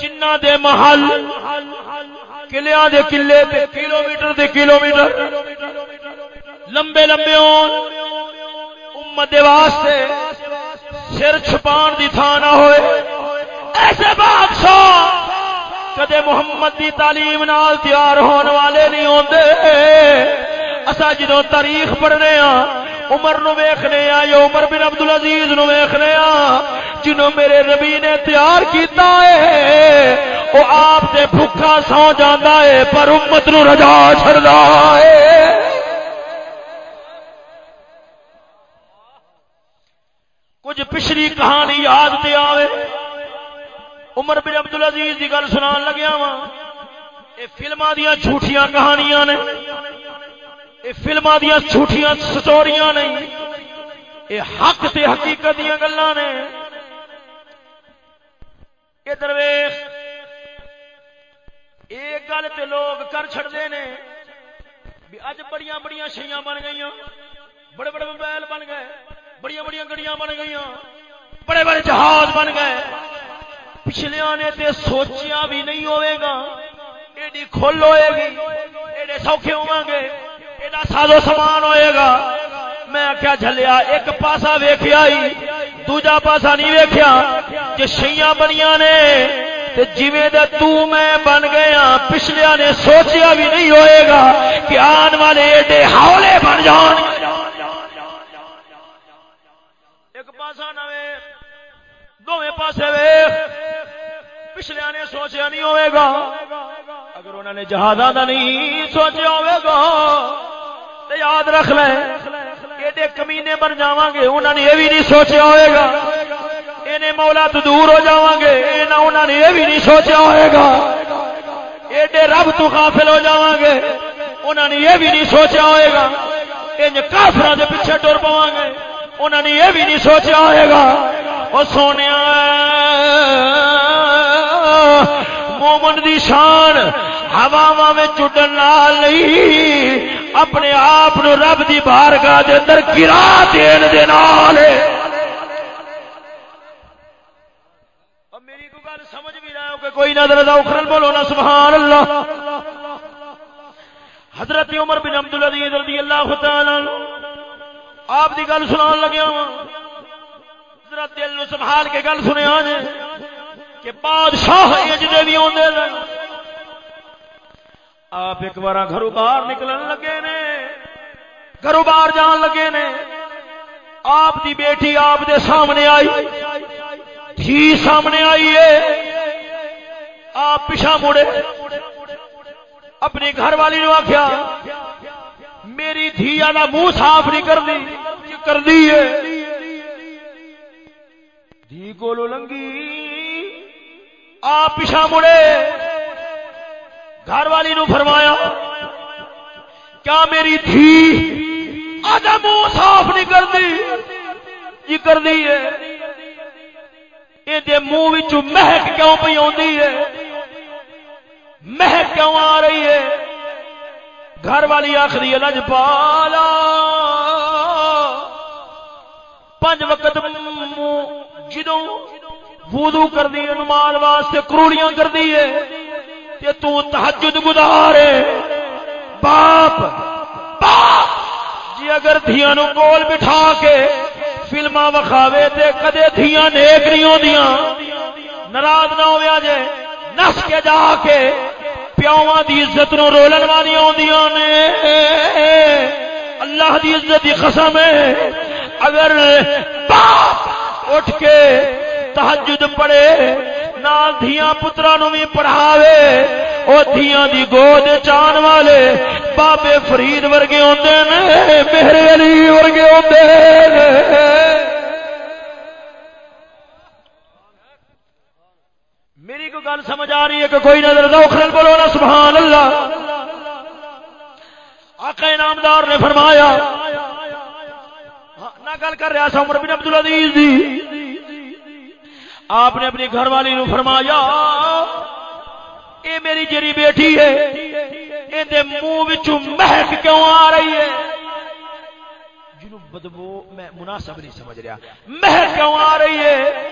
جنہ دے محل کلیاں دے کلے تے کلومیٹر دے کلومیٹر، لمبے لمبے ہون۔ امت دے واسطے سر چھپان دی تھان نہ ہوئے۔ ایسے بادشاہ کدے محمد دی تعلیم نال تیار ہونے والے نہیں ہوندے۔ اسا جدوں تاریخ پڑھنے ہاں عمر نو ویکھنے آ، یا عمر بن عبد العزیز نو ویکھنے آ جنوں میرے نبی نے تیار کیتا ہے، وہ آپ سے بھوکا سو جانا ہے، پر امت نو رجا چڑھتا ہے۔ کچھ پچھلی کہانی یاد تے آوے۔ عمر بن عبد العزیز کی گل سنا لگیا وا یہ فلما دیا جھوٹیاں کہانیاں نے۔ یہ فلما دیا جھوٹیاں سٹوریاں نہیں یہ حق تے حقیقت دیا گلا نے۔ یہ درویش ایک گل تے لوگ کر چڑتے ہیں بھی اج بڑی بڑی شیاں بن گئی بڑے بڑے موبائل بن گئے بڑی بڑی گڑیاں بن گئی بڑے بڑے جہاز بن گئے۔ پچھلیا نے تے سوچیا بھی نہیں ہوئے گا، ایڈی کھل ہوئے گی، ایڈے سوکھے ہوا گے۔ ایڈا سادو سامان ہوئے گا۔ میں کیا جھلیا، ایک پاسا ویخیا دوجا پاسا نہیں ویخیا کہ شیاں بنیا نے جویں تو میں بن گیا ہاں، پچھلیا نے سوچیا بھی نہیں ہوئے گا کہ آن والے ایڈے ہولے بن جان۔ ایک پاسا نہ دونوں پاسے ویخ پچھلیا نے سوچیا نہیں ہوئے گا۔ اگر انہوں نے جہازہ کا نہیں سوچا ہوئے گا تو یاد رکھ لے ایڈے کمینے بن جا گے انہوں نے یہ بھی نہیں سوچا ہوئے گا۔ یہ مولا تو دور ہو جا گے انہوں نے یہ بھی نہیں سوچا ہوئے گا۔ ایڈے رب تو قافل ہو جا گے انہوں نے یہ بھی نہیں سوچا ہوئے گا۔ ان کافر کے پیچھے ٹر پوا گے انہوں نے یہ بھی نہیں سوچا ہوئے گا۔ وہ سونے مومن دی شان ہوا میں چڈن نہیں، اپنے آپ رب دی بارگاہ دے اندر گرا دین دے نال۔ میری کو گل سمجھ بھی رہا ہو کہ کوئی نظر اخرل بولو نا، سبحان اللہ۔ حضرت عمر بن عبد العزیز رضی اللہ تعالی آپ دی گل سنان لگیا ہاں۔ حضرت دل سنبھال کے گل سنیا کہ بادشاہ اجدے بھی آدھے آپ ایک بار گھروں باہر نکلن لگے نے۔ گھروں باہر جان لگے نے۔ آپ دی بیٹی آپ دے سامنے آئی۔ تھی سامنے آئی ہے۔ آپ پیچھا مڑے۔ اپنی گھر والی نو آخیا میری دھی والا منہ صاف نہیں کر دی کر دی ہے؟ دھی کو لنگی۔ آپ پیچھا مڑے۔ گھر والی نو فرمایا، کیا میری تھی آدھا منہ صاف نہیں کرتی؟ جی کر دی ہے۔ یہ منہ مہک کیوں پی آئی ہے؟ مہک کیوں آ رہی ہے؟ گھر والی آخری لج پالا پانچ وقت جدو وضو کر دی نماز واسطے کروڑیاں کر دی ہے۔ کہ تو تحجد گزار ہے۔ باپ باپ! جی اگر دھیاں نو کول بٹھا کے فلما وکھاوے تے کدے دھیاں نیک نہیں ہوندیاں ناراض نہ ہویا جے، نس کے جا کے پیواں دی عزت نو رولن والی ہوندیاں نے۔ اللہ دی عزت دی قسم ہے۔ اگر باپ اٹھ کے تحجد پڑے نال دھیاں پترا نو بھی پڑھاوے، او دھیاں دی گود چان والے بابے فرید ورگے ہوندے نے، میرے علی ورگے ہوندے نے۔ میری کو گل سمجھ آ رہی ہے کہ کوئی نظر دوکھل بولو نا، سبحان اللہ۔ آقا انعامدار نے فرمایا، نہ گل کر رہا سا عمر بن عبد العزیز دی۔ آپ نے اپنی گھر والی نو فرمایا اے میری جری بیٹی ہے یہ منہ مہک کیوں آ رہی ہے؟ جنوں بدبو، میں مناسب نہیں سمجھ رہا۔ مہک کیوں آ رہی ہے؟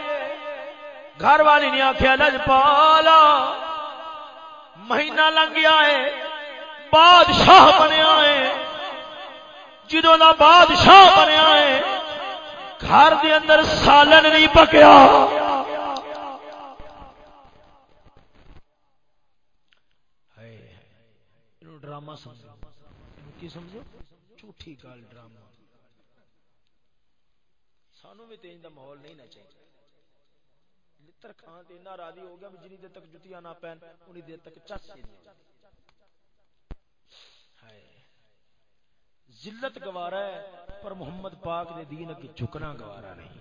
گھر والی نے آخیا لج پالا مہینہ لنگ گیا ہے، بادشاہ بنیا ہے۔ جدوں کا بادشاہ بنیا ہے، گھر دے اندر سالن نہیں پکیا۔ ڈرامہ سمجھو۔ کی سمجھو؟ جھوٹھی گل ڈرامہ۔ سانو بھی تین کا ماحول نہیں نہ چاہیے۔ پتر کھان تے اتنا راضی ہو گیا جنی دیر تک جتیاں نہ پہن انہی دیر تک چس ہی نہیں۔ ذلت گوارا ہے، پر محمد پاک دے دین اگے جھکنا گوارا نہیں۔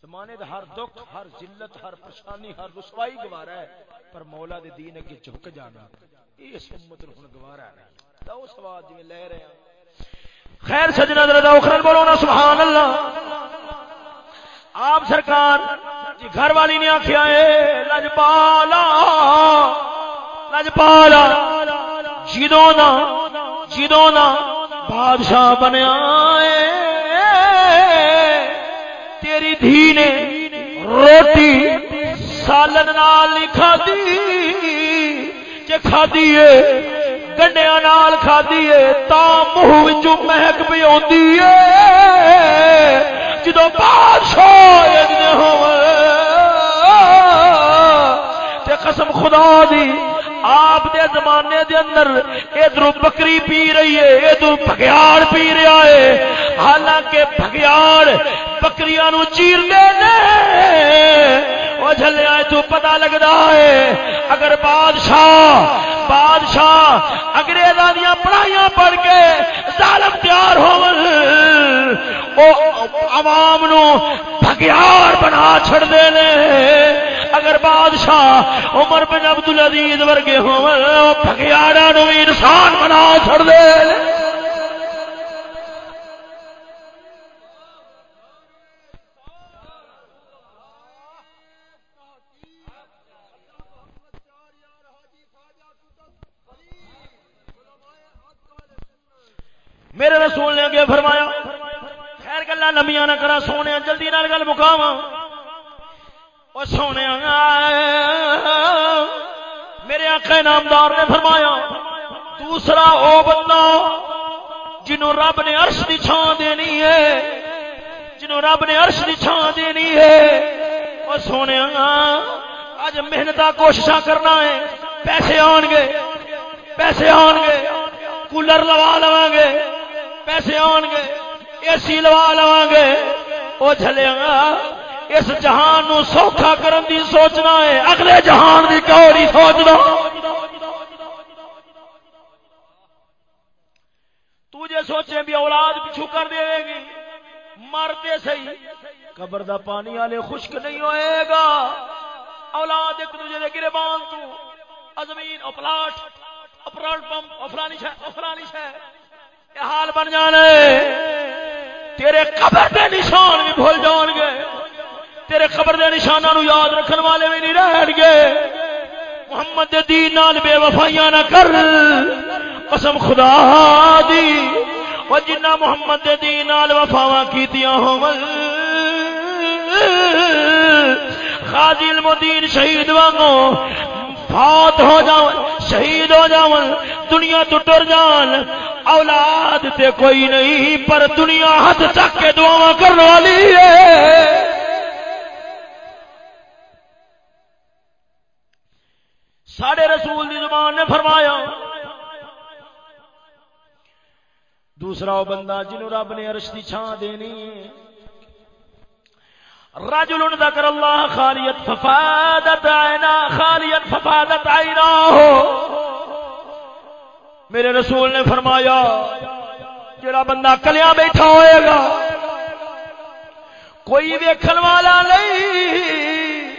زمانے دا ہر دکھ، ہر ذلت، ہر پریشانی، ہر رسوائی گوارا ہے، پر مولا دے دین اگے جھک جانا۔ اس امت نو ہن گوارا نہیں۔ لو سواد جویں جی لے رہے ہیں خیر سجنا دردا اخرن بولو نا سبحان اللہ آپ سرکار جی گھر والی نے آخیا ہے، لجپالا لجپالا۔ جدوں دا جدوں دا بادشاہ بنیا تیری دھی نے روٹی سالن نال نہیں کھادی جے کھادی ہے گنڈیا نال کھادی ہے، تا منہ مہک بھی آتی ہے۔ جدو بادشاہ قسم خدا دی، آپ دے زمانے دے اندر ادھر بکری پی رہی ہے ادھر بگیاڑ پی رہا ہے۔ حالانکہ بگیاڑ بکریاں نو چیر دے وہ جلیا تو پتا لگتا ہے، اگر بادشاہ بادشاہ اگریزاں دیا پڑھائیاں پڑھ کے ظالم تیار ہو عوام نو بھگیار بنا چھڑ دے لے اگر بادشاہ عمر بن عبد العزیز ورگے ہو بھگیارا نو انسان بنا چھڑ دے۔ سونے میرے آخر نامدار نے فرمایا، دوسرا او بندہ جنوں رب نے عرش کی چھان دینی ہے جنوں رب نے عرش کی چھان دینی ہے وہ سونے اج محنت کوشش کرنا ہے، پیسے آن گے، پیسے آن گے، کولر لوا لوا گے، پیسے آن گے، اے سی لوا لوا گے وہ چلے گا اس جہان نو سوکھا کرن دی سوچنا ہے۔ اگلے جہان دی کوری سوچنا۔ تجھے سوچے بھی اولاد پچھو کر دے گی، مرتے سی قبر دا پانی والے خشک نہیں ہوئے گا۔ اولاد ایک دوجے دے گرے بان تو، ازمین، اپلاٹ اپرال پمپ، افرانی شہ افرانی شہ۔ حال بن جانے تیرے قبر دے نشان بھی بھول جان گے۔ تیرے قبر دے نشانوں یاد رکھن والے بھی نہیں رہن گے۔ محمد دے دین نال بے وفائیاں نہ کر۔ قسم خدا دی۔ وہ جنہ محمد دے دین نال وفاواں کیتیاں ہون خاضی المدین شہید وانگو۔ فات ہو جاؤ شہید ہو جاؤ دنیا تو ٹر جان۔ اولاد تے کوئی نہیں، پر دنیا ہاتھ چک کے دعا کرنے والی ہے۔ ساڈے رسول دی زبان نے فرمایا، دوسرا وہ بندہ جنہوں رب نے عرش کی چھان دینی ہے رجل ذکر اللہ خالیت ففادت عینا، خالیت ففادت عینا ہو۔ میرے رسول نے فرمایا، جڑا بندہ کلیا بیٹھا ہوئے گا، کوئی ویکھن والا نہیں،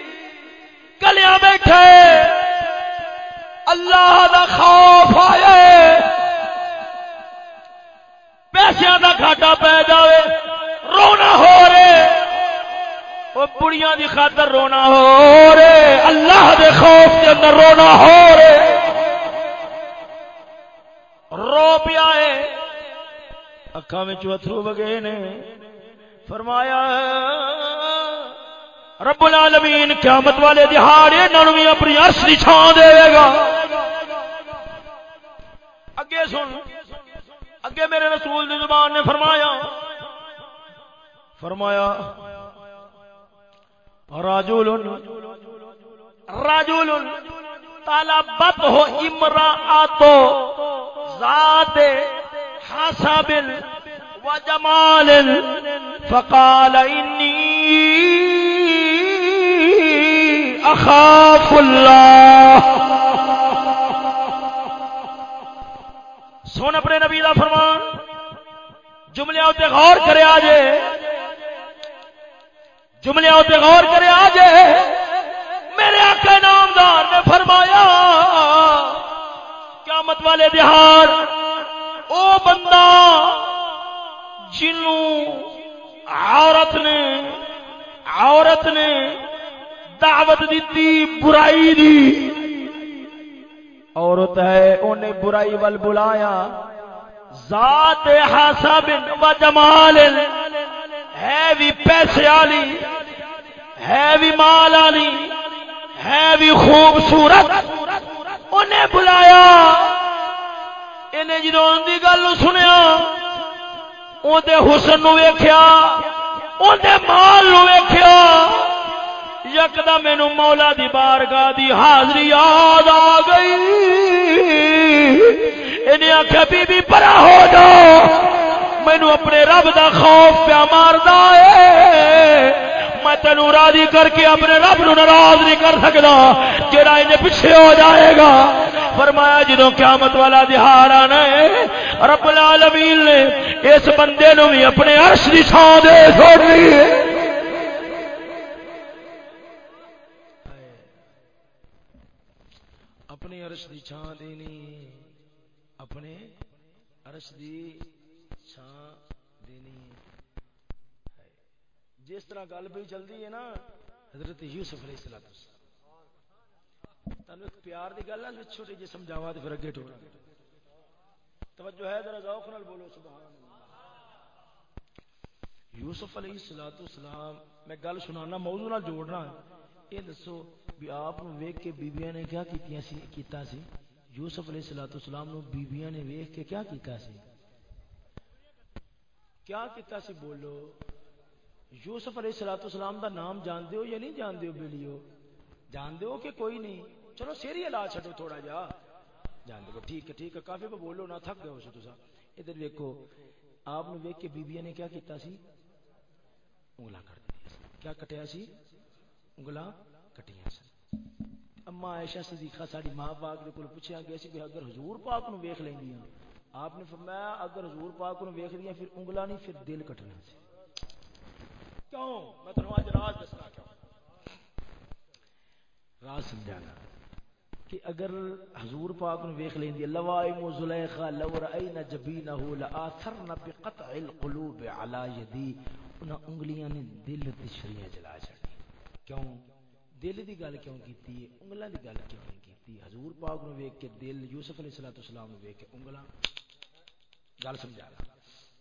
کلیا بیٹھے اللہ دا خوف آئے۔ پیسے دا گھاٹا پی جائے رونا ہو رہے۔ وہ بڑیاں دی خاطر رونا ہو رہے۔ اللہ دے خوف کے اندر رونا ہو رہے۔ رو پیا ہے۔ اکا اترو بگے نے۔ فرمایا، رب العالمین قیامت والے دہاڑے انہوں بھی اپنی ارس چھان دے گا۔ اگے میرے رسول دی زبان نے فرمایا فرمایا راجول راجول طلبت ہو امرا آتو ذات حسب وجمال فقال إني اخاف اللہ۔ سن اپنے نبی کا فرمان، جملے اتنے غور کرے آجے۔ جملے اتنے غور کرے آجے۔ میرے آقا نامدار نے فرمایا، قیامت والے دہار او بندہ جنوں عورت نے عورت نے دعوت دیتی، برائی دی۔ عورت ہے، انہیں برائی ول بلایا۔ ذات حسب و جمال ہے بھی پیسے والی، ہے بھی مال والی، ہے بھی خوبصورت۔ انہیں بلایا۔ انہیں جدو کی گل سنیا اندر حسن نو ویخیا اندر مال نو ویخیا یکدم مینو مولا دی بارگاہ دی حاضری یاد آ گئی۔ انہیں آخیا بی بی پرا ہو جاؤ مینو اپنے رب دا خوف پیا ماردا ہے۔ میں تینوں راضی کر کے اپنے رب نو ناراض نہیں کر سکتا جڑا انہیں پیچھے ہو جائے گا۔ فرمایا جدو قیامت والا دہاڑ آنا ہے، رب العالمین نے اس بندے نو بھی اپنے عرش کی چھان دے چھوڑنی ہے۔ اپنے عرش دی چھان دینی، اپنے عرش دی چھان دینی۔ جس طرح گل پہ چلتی ہے نا، حضرت یوسف علیہ السلام۔ تمہیں ایک پیار دی گل ہے چھوٹی جی سمجھاوا تو پھر اگے ٹورا توجہ ہے، ذرا ذوق نال بولو، سبحان اللہ۔ یوسف علیہ الصلوۃ والسلام میں گل سنانا، موضوع نال جوڑنا یہ دسو بھی آپ ویکھ کے بیبیاں نے کیا کیتیاں کیتا سی؟ یوسف علیہ الصلوۃ والسلام نو بیبیاں نے ویکھ کے کیا کیتا سی؟ کیا کیتا سی بولو؟ یوسف علیہ الصلوۃ والسلام دا نام جاندے ہو یا نہیں جاندے ہو بیلیو؟ جاندے ہو کہ کوئی نہیں؟ چلو سیری علاج چھڈو تھوڑا جا۔ جاندے ہو، ٹھیک ہے ٹھیک ہے، کافی پہ بولو نہ تھک گئے ہو تسا ادھر دیکھو آپ نے ویکھ کے بیبیاں نے کیا کیتا سی؟ انگلا کٹ دیا کیا کٹیا سی؟ انگلا کٹیاں سن۔ اما عائشہ صدیقہ ساری ماں پاک دے کول پوچھیا گیا سی کہ اگر حضور پاک نو ویکھ لیندیاں آپ نے فرمایا اگر حضور پاک نو ویکھ لیاں پھر انگلا نہیں پھر دل کٹنا سی۔ کیوں؟ میں تمہیں آج راز دسنا کیوں؟ راز سمجھانا کہ اگر حضور پاک نو ویکھ لیندی لوائم و زلیخا لو رأینا جبینہ لآثرنا بقطع القلوب علی یدی۔ انہاں انگلیاں نے دل تے شریعہ جلا چھڑی کیوں؟ دل دی گل کیوں کیتی ہے؟ انگلاں دی گل کیوں نہیں کیتی؟ حضور پاک نو ویکھ کے دل یوسف علیہ الصلوۃ والسلام نو ویکھ کے انگلاں گل سمجھا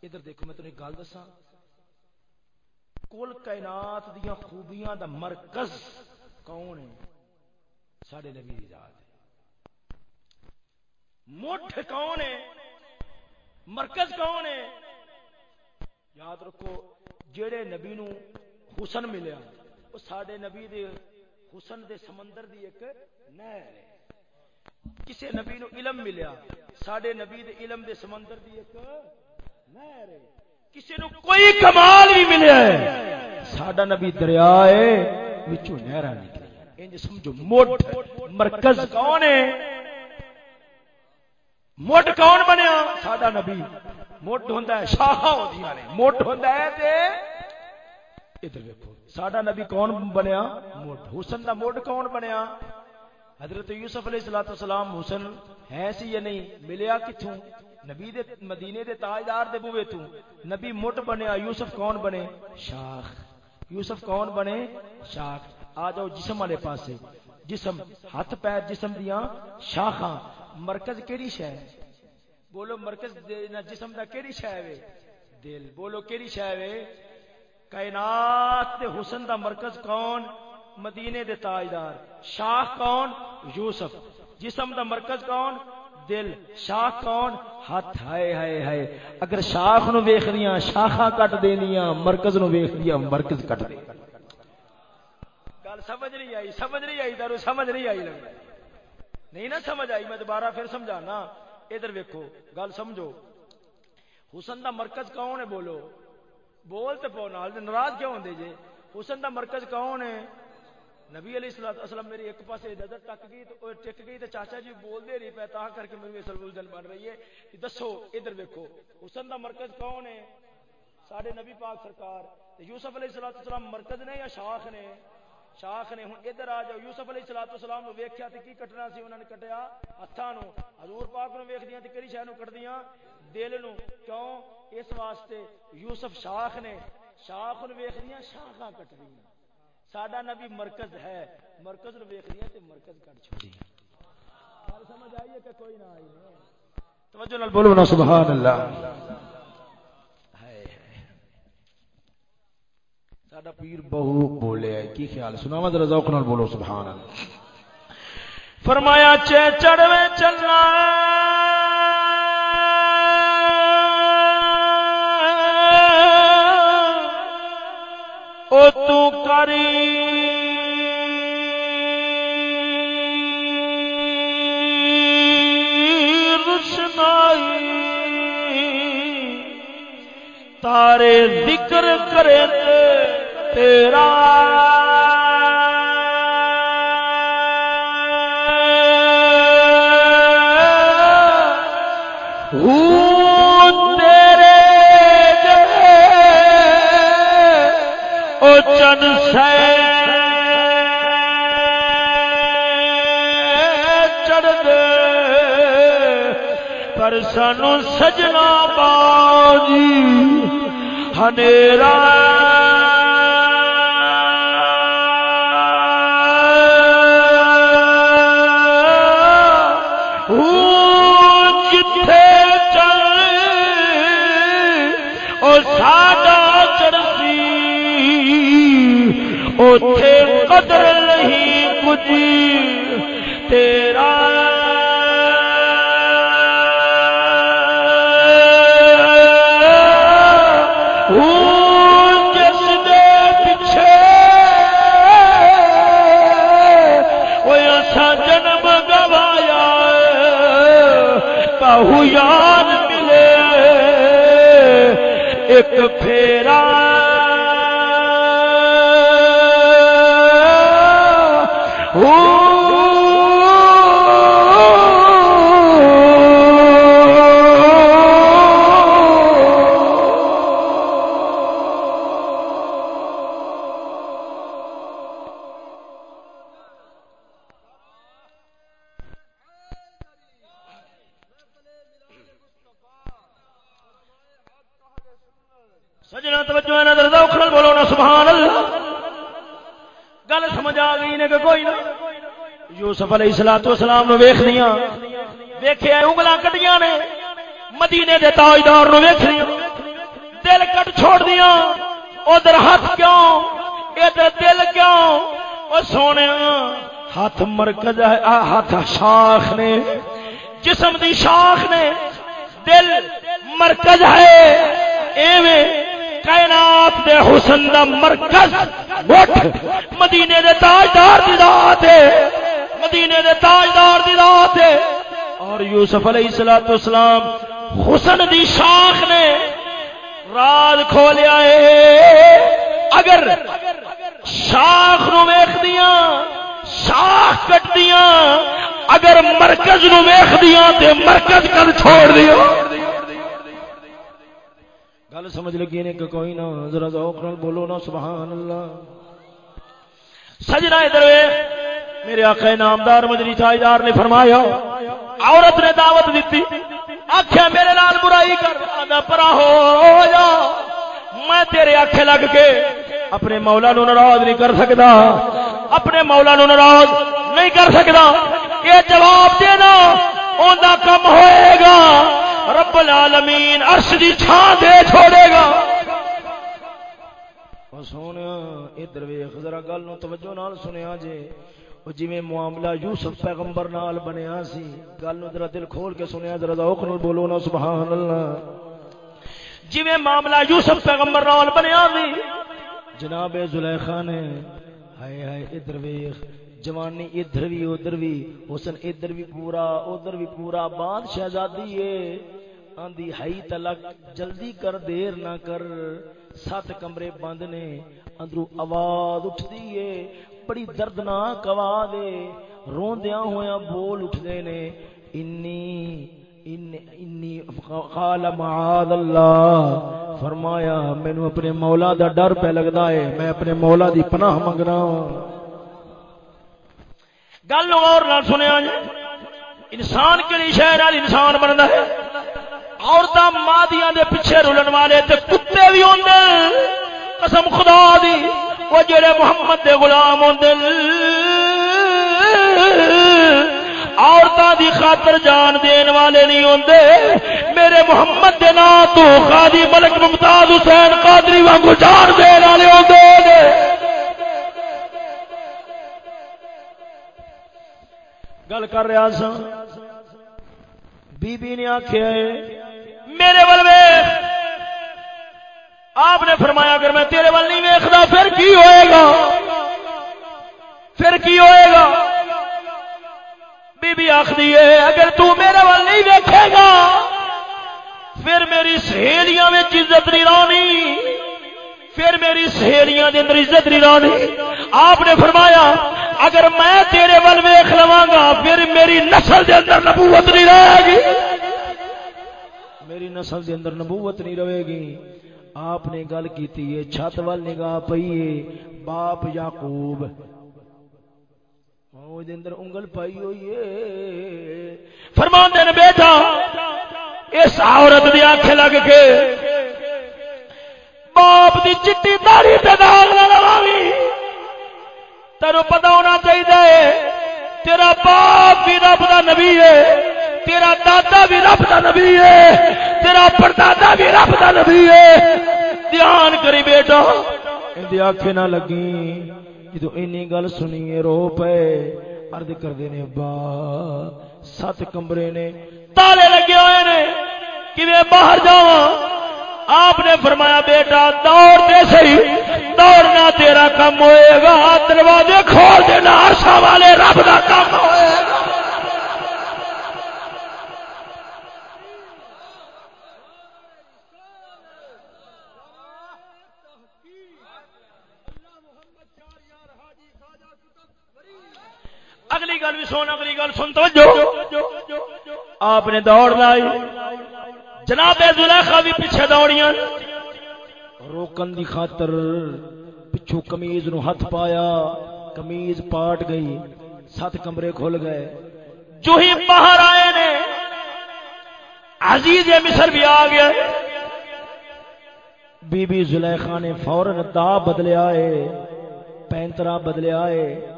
ادھر دیکھو میں تمہیں ایک گل دساں۔ کل کائنات دیاں خوبیاں دا مرکز کون ہے؟ ساڈے نبی دی ذات ہے۔ مٹھ کون ہے؟ مرکز کون ہے؟ یاد رکھو جڑے نبی نو حسن ملیا، وہ ساڈے نبی دے حسن دے سمندر دی ایک نہر ہے۔ کسے نبی نو علم ملیا، ساڈے نبی دے علم دے سمندر دی ایک نہر ہے۔ کسی نو کوئی کمال بھی ملیا ہے۔ ساڈا نبی دریا ہے، وچوں نہراں نکلی انج سمجھو موٹ مرکز کون ہے؟ موٹ کون بنیا؟ ساڈا نبی۔ موٹ ہوندا ہے شاخا ہوندیاں نے موٹ ہوندا ہے تے ادھر دیکھو ساڈا نبی کون بنیا؟ موٹ۔ حسن دا موٹ کون بنیا؟ حضرت یوسف علیہ الصلوۃ والسلام حسن ہے سی یا نہیں؟ ملیا کتھوں؟ نبی دے مدینے دے تاجدار دے بوئے تو نبی مٹ بنیا، یوسف کون بنے؟ شاخ۔ یوسف کون بنے؟ شاخ۔ آ جاؤ جسم والے پاسے۔ جسم، ہاتھ پیر جسم دیاں شاخاں۔ مرکز کیڑی شے؟ بولو مرکز دے جسم دا کیڑی شے وے؟ دل۔ بولو کیڑی شے وے؟ کائنات دے حسن دا مرکز کون؟ مدینے دے تاجدار۔ شاخ کون؟ یوسف۔ جسم دا مرکز کون؟ دل۔ شاخ کون؟ ہاتھ۔ ہائے ہائے ہائے۔ اگر شاخ نو ویخ دیاں، شاخاں کٹ دینیاں، مرکز نو ویخ دیاں، مرکز کٹ دے۔ گل سمجھ نہیں آئی، سمجھ نہیں آئی دارو، سمجھ نہیں آئی لگتا نہیں نا سمجھ آئی، میں دوبارہ پھر سمجھانا۔ ادھر ویکو گل سمجھو۔ حسن دا مرکز کون ہے بولو؟ بول تو پو نال ناراض کیوں ہوندے جے حسن دا مرکز کون ہے نبی علیہ الصلوۃ والسلام میری ایک پاسے نظر ٹک گئی تو ٹک گئی تو چاچا جی بول دے نہیں پے تا کر کے میرے اصل الجھن بن رہی ہے دسو ادھر ویکھو حسن دا مرکز کون ہے ساڈے نبی پاک سرکار یوسف علیہ الصلوۃ والسلام مرکز نے یا شاخ نے شاخ نے ہوں ادھر آ جاؤ یوسف علیہ الصلوۃ والسلام نو ویکھیا تے کی کٹنا سی انہاں نے کٹیا ہتھاں نو حضور پاک نو ویکھدیاں تے کیڑی شے نو کٹدیاں دل نو کیوں اس واسطے یوسف شاخ نے شاخ نو ویکھدیاں شاخاں کٹدیاں ساڈا نبی مرکز ہے، مرکز نو ویکھ لیا مرکز کٹ چھوڑی۔ گل سمجھ آئی ہے کہ کوئی نہ آئی توجہ نال بولو نا سبحان اللہ ساڈا پیر بہو بولے، کی خیال؟ سناواں ذرا ذوق نال بولو سبحان اللہ فرمایا، چے چڑھوے چلنا او تو کری۔ رسنائی۔ تارے ذکر کرے تیرا سانو سجنا باجی ہنیرا جتھے چل او ساڈا چڑسی اوتھے قدر نہیں کجی تیرا ایک علیہ الصلوۃ والسلام نو ویکھ لیاں ویکھیا انگلاں کٹیاں نے۔ مدینے دے تاجدار نو ویکھ لیاں دل کٹ چھوڑ دیاں۔ ادھر ہاتھ کیوں؟ ادھر دل کیوں؟ او سونے، ہاتھ مرکز ہے ہاتھ شاخ نے۔ جسم دی شاخ نے۔ دل مرکز ہے۔ ایویں کائنات دے حسن دا مرکز۔ مدینے دے تاجدار دی ذات ہے۔ مدینے دے تاجدار دی ذات ہے۔ اور یوسف علیہ الصلوۃ والسلام حسن دی شاخ نے راز کھولیا ہے۔ اگر شاخ نو ویکھ دیاں شاخ کٹ دیاں اگر مرکز نو ویکھ دیاں تے مرکز کل چھوڑ دیاں گل سمجھ لگی نے کہ کوئی نہ، ذرا ذوق نال بولو نا، سبحان اللہ۔ سجنا ادھر ویکھ۔ میرے آقا نامدار مجری تاجدار نے فرمایا، عورت نے دعوت دیتی آخیا میرے نال برائی کر پرا ہو جا۔ میں تیرے آخے لگ کے اپنے مولا نو ناراض نہیں کر سکتا، اپنے مولا نو ناراض نہیں کر سکتا یہ جواب دینا ان کم ہوئے گا۔ رب العالمین عرش دی چھان دے چھوڑے گا۔ سونے ادھر ویخ، ذرا گل توجہ نال سنیا جے۔ جی معاملہ یوسف پیغمبر نال بنیا سی، گل نو ذرا دل کھول کے سنیا، ذرا ذوق نال بولو نا، سبحان اللہ۔ جی معاملہ یوسف پیغمبر نال بنیا سی۔ جناب زلیخا نے، ہائے ہائے، ادھر ویخ، جوانی ادھر بھی ادھر بھی حسن ادھر بھی پورا، ادھر بھی پورا باد شہزادی ہے آندی ہائی تلک، جلدی کر، دیر نہ کر، سات کمرے بند نے اندرو آواز اٹھتی ہے بڑی دردناک آواز ہے۔ روندیاں ہویا بول اٹھدے نے۔ انی انی قال معاذ اللہ۔ فرمایا مینو اپنے مولا دا ڈر پہ لگتا ہے۔ میں اپنے مولا دی پناہ منگنا گل اور نہ سنیا جی۔ انسان کہڑی شہر انسان بنتا ہے۔ عورتیں مادیاں دے پیچھے رولن والے تے کتے بھی ہوندے۔ قسم خدا دی۔ وہ جڑے محمد دے غلام ہوندے عورتوں دی خاطر جان دین والے نہیں ہوندے۔ میرے محمد دے نام تو قاضی ملک ممتاز حسین قادری وانگو جان دین والے ہوندے گل کر رہا سا بی بی نے آخیا میرے ول آپ نے فرمایا، اگر میں تیرے ول نہیں ویکھدا، پھر کی ہوئے گا؟ پھر کی ہوئے گا؟ بی بی آخری ہے، اگر تو میرے وال نہیں دیکھے گا، پھر میری سہیلیاں میں عزت نہیں رانی پھر میری سہیلیاں دے اندر عزت نہیں رانی آپ نے فرمایا، اگر میں تیرے ول ویخ لوا گا پھر میری نسل دے اندر نبوت نہیں رہے گی۔ میری نسل دے اندر نبوت نہیں رہے گی۔ آپ نے گل کی چھت وال نگاہ پئی ہے، باپ یعقوب۔ او دے اندر انگل پائی ہوئی ہے۔ فرمان دین بیٹا، اس عورت دی آنکھیں لگ کے باپ دی چٹی داری پہ داغ نہ لگاوی۔ تیرو پتہ ہونا چاہیے تیرا باپ بھی رب دا نبی ہے۔ تیرا دادا بھی رب دا نبی ہے، تیرا پردادا بھی رب دا نبی ہے۔ دھیان کری بیٹا۔ ان دی آنکھیں نہ لگی جدو این گل سنیے رو پے ارد کرتے نے با سات کمرے نے۔ تالے لگے ہوئے نے۔ کہ میں باہر جا آپ نے فرمایا، بیٹا دوڑ دے سی دوڑنا تیرا کم ہوئے گا۔ دروازے کھول دینا ہرشا والے رب کا کم ہوئے گا اگلی گل بھی سن اگلی گل سن تو آپ نے دوڑ لائی۔ جناب زلیخا بھی پیچھے دوڑیاں۔ روکن دی خاطر پچھو کمیز نو ہاتھ پایا۔ کمیز پاٹ گئی۔ سات کمرے کھل گئے۔ جو ہی باہر آئے نے، عزیز مصر بھی آ گیا۔ بی بی زلیخا نے فورن دا بدلیا ہے پینترا بدلیا ہے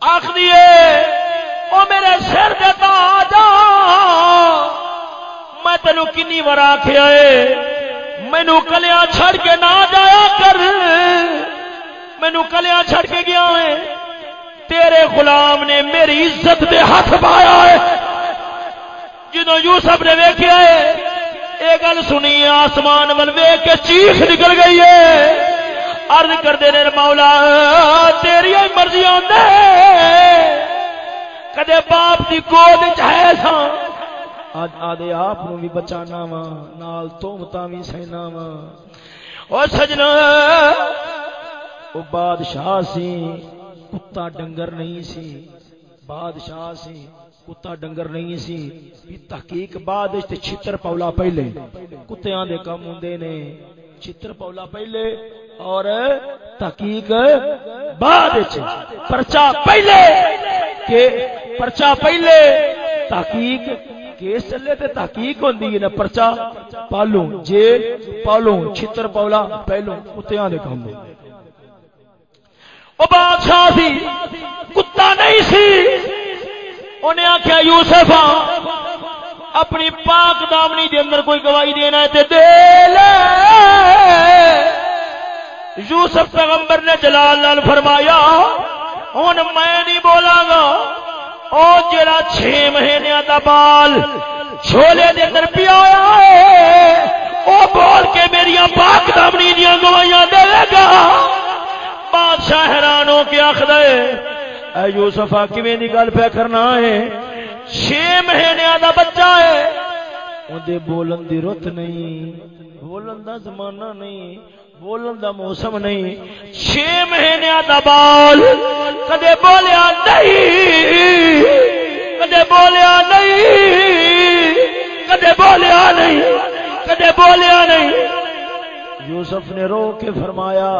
آخ دیے میرے سر دیتا تینو کنی بار آخیا مینو کلیا چھڑ کے نہ جایا کر۔ مینو کلیا چھڑ کے گیا ہے۔ تیرے غلام نے میری عزت دے ہاتھ پایا ہے۔ جدو یوسف نے ویکیا ہے یہ گل سنی آسمان ول ویک کے چیخ نکل گئی ہے۔ ارد کرتے ہیں مولا تیری مرضی آدھے کدے باپ کی گود ہے سا آدھے آپ بھی بچانا وا، نال تومتا بھی سہنا وا۔ اور سجنا وہ بادشاہ سی، کتا ڈنگر نہیں سی۔ بادشاہ سی، کتا ڈنگر نہیں سی۔ بھی تحقیق بعد چھتر پولا پہلے۔ کتیاں دے کم ہوں نے۔ چھتر پولا پہلے اور تحقیق بعد پرچا پہلے، کہ پرچا پہلے تحقیق کیس چلے تے تحقیق ہوندی ہے نا پرچا پالو جیل پالو چھتر پولا پہلو کتیاں دے کام او بادشاہ سی، کتا نہیں سی۔ انہیں آخیا یوسف اپنی پاک دامنی دے اندر کوئی گواہی دینا ہے تے دے لے۔ یوسف پیغمبر نے جلال لال فرمایا ہوں میں نہیں بولا گا۔ او جڑا چھ مہینے دا بال چھولے دے اندر پیا ہے، او بول کے میری پاک دمنی دیا گوائیاں دے گا بادشاہ حیران ہو کے آخر اے یوسف کیویں دی گل پہ کرنا ہے؟ چھ مہینے دا بچہ ہے۔ اندے بولن دی رت نہیں، بولن دا زمانہ نہیں، بولن دا موسم نہیں۔ چھ مہینے دا بال کدے بولیا نہیں۔ کدے بولیا نہیں کدے بولیا نہیں کدے بولیا نہیں۔ یوسف نے رو کے فرمایا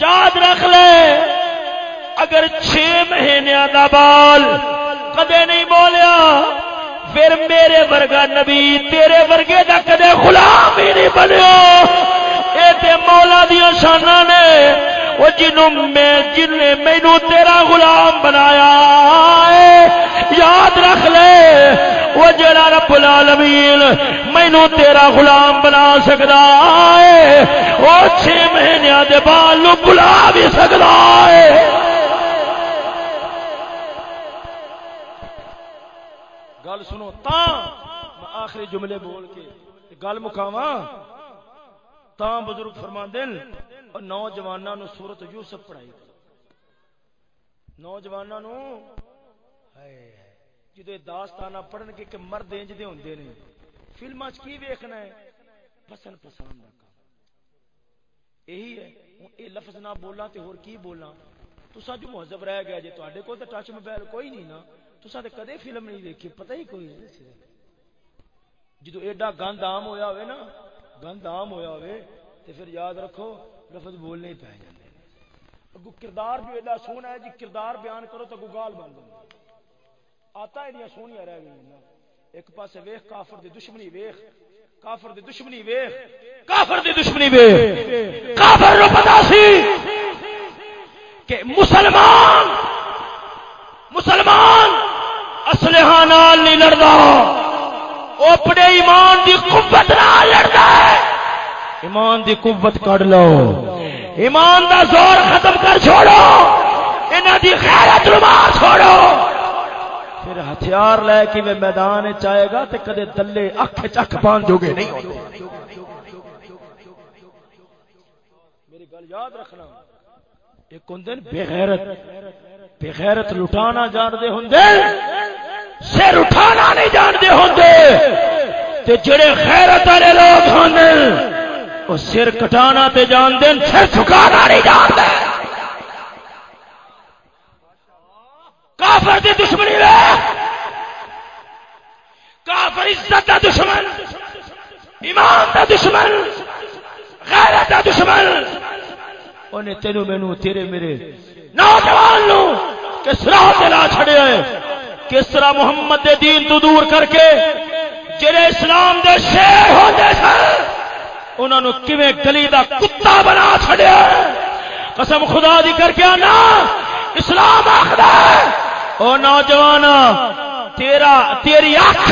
یاد رکھ لے اگر چھ مہینے دا بال کدے نہیں بولیا پھر میرے ورگا نبی تیرے ورگے دا کدے غلام ہی نہیں بنیا۔ اے تے مولا دیا شانہ نے وہ جنوں میں جن نے مینو تیرا غلام بنایا۔ ہے یاد رکھ لے۔ وہ جڑا رب العالمین مینو تیرا غلام بنا سکتا ہے، وہ چھ مہینے دے بال بلا بھی سکتا ہے۔ گل سنو تا آخری جملے بول کے گل مکاوا تا بزرگ فرما دن اور نوجوانوں سورت یوسف پڑھائی۔ نوجوانوں جدو داستانہ پڑھن کے کہ مرد انجدے ہوندے نے۔ فلم کی ویکھنا ہے؟ پسند پسند کا یہی ہے۔ یہ لفظ نہ بولا تے ہور کی بولا تسا جو مہذب رہ گیا جی تے کو تو ٹچ موبائل کوئی نہیں نا تو کدے فلم نہیں دیکھی پتہ ہی کوئی نہیں جدو ایڈا گند آم ہویا ہوئے نا، گند آم ہویا ہوئے تو پھر یاد رکھو، لفظ بولنے ہی پہ جاتے اگو کردار جو ایڈا سونا ہے جی کردار بیان کرو تو گال بن جائے آتا ہے سونیا رہ گئی ایک پاس ویخ، کافر دی دشمنی ویخ۔ کافر دی دشمنی ویخ۔ کافر دی دشمنی ویخ۔ کافر رو پتا سی کہ مسلمان مسلمان اسلحہ ہاں نال نہیں لڑتا۔ وہ اپنے ایمان دی قوت نال لڑتا ہے۔ ایمان دی قوت کڈ لو۔ ایمان دا زور ختم کر چھوڑو۔ انہاں دی غیرت رما چھوڑو۔ پھر ہتھیار لے کے میں میدان چاہے گا تے کدے دلے اکھ چکھ باندھو گے نہیں میری گل یاد رکھنا۔ ایک ہوں بغیرت بغیرت لٹانا جانتے ہوں سر اٹھانا نہیں جانتے ہوں جڑے خیرت والے لوگ ہوں وہ سر کٹانا تے جانتے سر چکانا نہیں جانتے کافر دی دشمنی لے کافر عزت دا دشمن، ایمان دا دشمن، غیرت دا دشمن۔ انہیں تینوں مینو تیرے میرے نوجوان نو کس راہ سے لا چھڑے ہیں کس طرح محمد دے دین تو دور کر کے جڑے اسلام دے شیر ہوندے سن، انہاں نو کیویں گلی دا کتا بنا چھڑیا قسم خدا دی کر کے آنا، اسلام آخدا ہے۔ او نوجوان، تیرا تیری اکھ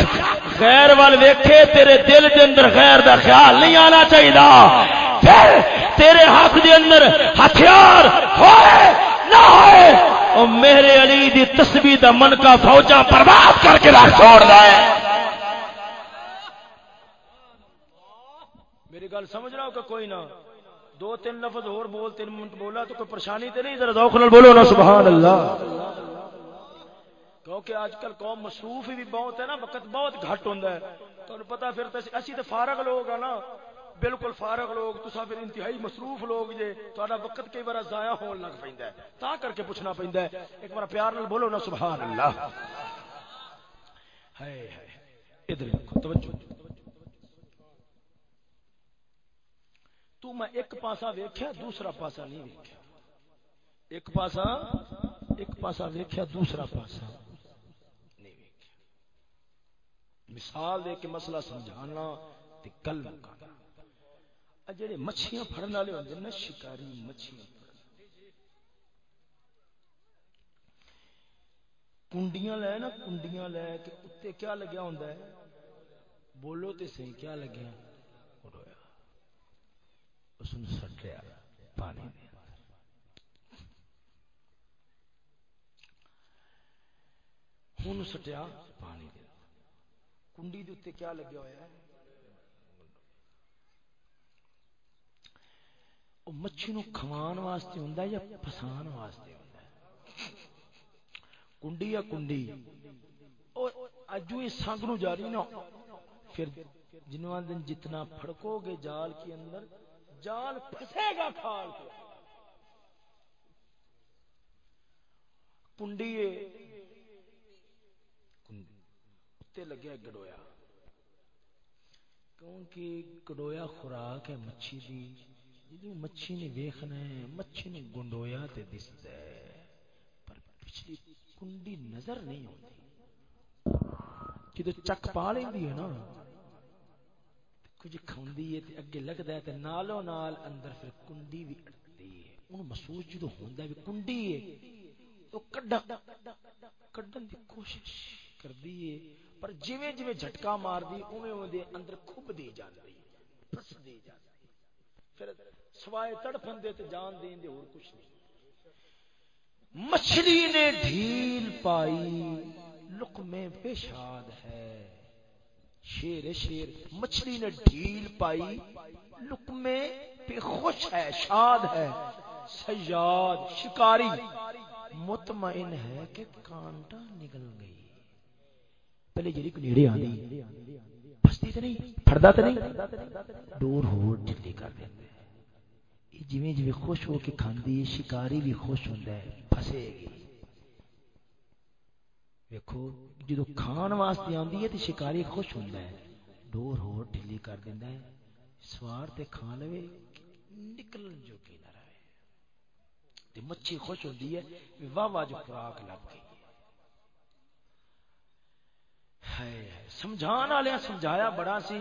غیر وال ویکھے، تیرے دل دے اندر غیر دا خیال نہیں آنا چاہیے پھر تیرے ہاتھ دے اندر ہتھیار ہوئے، نہ ہوئے، او میرے علی دی تسبیح دا من کا فوجا برباد کر کے رکھ چھوڑ دے۔ میری گل سمجھ رہا ہو کہ کوئی نہ؟ دو تین لفظ اور بول، تین منٹ بولا تو کوئی پریشانی تے نہیں؟ ذرا ذوق نال بولو نا، سبحان اللہ۔ کیونکہ آج کل قوم مصروف بھی بہت ہے نا، وقت بہت گھٹ ہوتا ہے۔ تو پتا پھر اسی تو فارغ لوگ ہیں نا۔ بالکل فارغ لوگ تو پھر انتہائی مصروف لوگ جے تو وقت کئی بار ضائع ہون لگ پہ تا کر کے پوچھنا پہنتا ہے۔ ایک بار پیار نال بولو نا سبحان اللہ ادھر توجہ۔ تو میں ایک پاسا ویکھیا، دوسرا پاسا نہیں ویکھیا۔ ایک پاسا ایک پاسا ویکھیا، دوسرا پاسا۔ مثال دے کے مسئلہ سمجھانا تے گل مکانا۔ جڑے مچھیاں پھڑن والے ہوندے نا، شکاری مچھیاں کنڈیاں لے نا کنڈیاں لے کے اتنے کیا لگیا ہوندا ہے؟ بولو تے صحیح کیا لگیا؟ رویا۔ اس نے سٹیا پانی ہوں سٹیا پانی دے کنڈی دے اتنے کیا لگیا ہوا ہے؟ مچھی نو کھوان واسطے ہوں یا پسان واسطے ہوں کنڈی یا کنڈی؟ اجو یہ سنگ نو جاری نا پھر جنوان دن جتنا پھڑکو گے جال کے اندر جان پھسے گا کھال کنڈی لگیا گڈویا۔ کیونکہ گڈویا خوراک ہے مچھی دی جدو مچھی نے ویخنا ہے، مچھی نو گنڈویا تے دستا ہے۔ پر پچھلی کنڈی نظر نہیں آتی جدو چک پا لینی ہے نا، کچھ کھوندی ہے تے اگے لگتا ہے تے نالو نال اندر پھر کنڈی بھی اٹھتی ہے۔ انہوں محسوس جدو ہوندا ہے بھی کنڈی ہے، تو کڈن کڈن دی کوشش کر دیئے پر جویں جویں جھٹکا مار دی اوویں اوویں دے اندر کھب دی جاندی پھس دی جاندی۔ پھر سوائے تڑپن دے تے جان دین دے، اور کچھ نہیں۔ مچھلی نے ڈھیل پائی، لقمے پہ شاد ہے۔ شیر شیر، مچھلی نے ڈھیل پائی، لقمے پہ خوش ہے، شاد ہے۔ سیاد، شکاری، مطمئن ہے کہ کانٹا نکل گئی۔ پہلے جی نیڑے آدھی پستی تو نہیں پڑتا تو نہیں، دور ہو ڈلی کر دیں جی جی خوش ہو کے کھاندی، شکاری بھی خوش ہوتا ہے، پھسے گی۔ ویکو جدو کھان واسطے آدھی ہے تو شکاری خوش ہوتا ہے ڈور ہو ڈلی کر دینا ہے۔ سوار تے کھا لو نکلن جو کی نہ رہے۔ مچھی خوش ہوتی ہے، واہ واہ جو خوراک لگ گئی۔ سمجھان والے سمجھایا بڑا سی،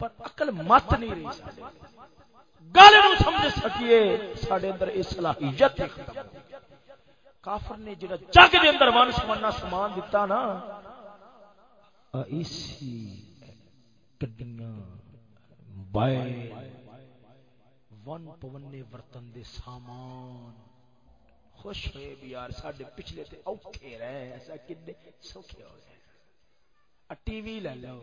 پر عقل مت نہیں رہی سارے گل سمجھ سکیے سارے اندر اس صلاحیت کافر نے جڑا جگ دے اندر ون سمنا سامان دتا نا اسی گڈیاں موبائل ون پونے ورتن دے سامان۔ خوش ہوئے بھی یار، ساڈے پچھلے تے اوکھے رہے، ایسا کنے سوکھے ہو گئے ٹی وی لے لو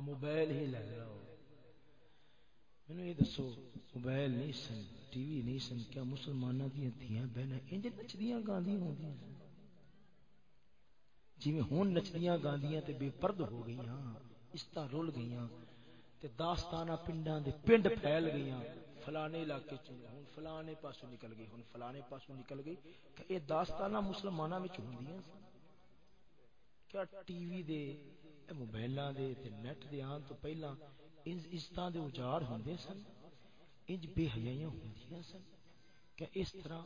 موبائل ہی لے لو۔ مینو یہ دسو، موبائل نہیں سن، ٹی وی نہیں سن، کیا مسلمانوں دیا دیا بہن انج نچدیا گاندی ہوں جی میں ہوں نچدیا گاندیاں تے بے پرد ہو گئی استا رول گئی تے داستانہ پنڈاں دے پنڈ پھیل گئی فلانے علاقے چ ہوں فلانے پاسو نکل گئی ہوں فلانے پاسو نکل گئی کہ یہ داستانہ مسلمانوں میں ہوں کیا ٹی وی دے موبائلاں دے تے نیٹ دے آن تو پہلا انج عزتاں دے اجاڑ ہوندے سن، انج بے حیاں ہوندیاں سن کہ اس طرح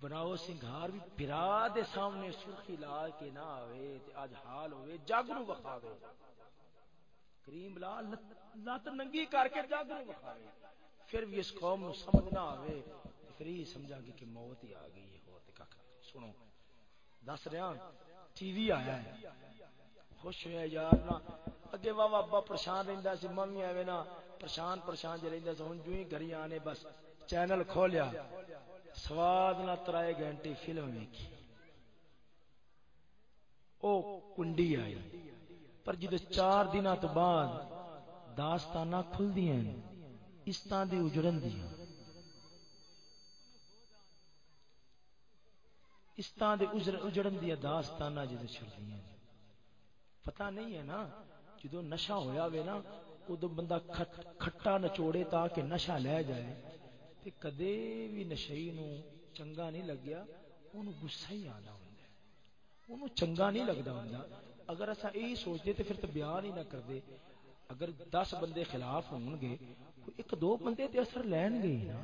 بناؤ سنگھار بھی پرا دے سامنے سرخی لا کے نہ آوے تے اج حال ہوئے جگ نو وکھاوے۔ کریم لا لت ننگی کر کے جگ نو وکھاوے۔ پھر بھی اس قوم نو سمجھ نہ آوے۔ پھر یہ سمجھا گی کہ موت ہی آ گئی ہے اور تے کھ سنو، دس رہا ٹی وی آیا ہے۔ خوش ہوا یار نا۔ اگے واہ ابا پریشان رہندا سی ممی ایویں نا پریشان پریشان جے رہندا سی۔ ہن جو ہی گھر آنے، بس چینل کھولیا۔ سواد نہ ترائے گھنٹے فلم ویکھی۔ او کنڈی آئی۔ پر جدو چار دن تو بعد داستانہ کھل دیا اس طرح دی اجڑن دیا اس طرح دے اجڑن دیا داستانہ جدو چھڑ دیا پتہ نہیں ہے نا جدو نشہ ہویا وے نا ادو بندہ کھٹا نچوڑے تاکہ نشہ لے جائے۔ تے کدے بھی نشئی نو چنگا نہیں لگیا، اونوں غصہ ہی آنا ہوندا ہے۔ اونوں چنگا نہیں لگدا ہوندا۔ اگر اسا یہی سوچتے تے پھر تے بیان ہی نہ کردے، اگر دس بندے خلاف ہون گے ایک دو بندے تے اثر لین گے نا۔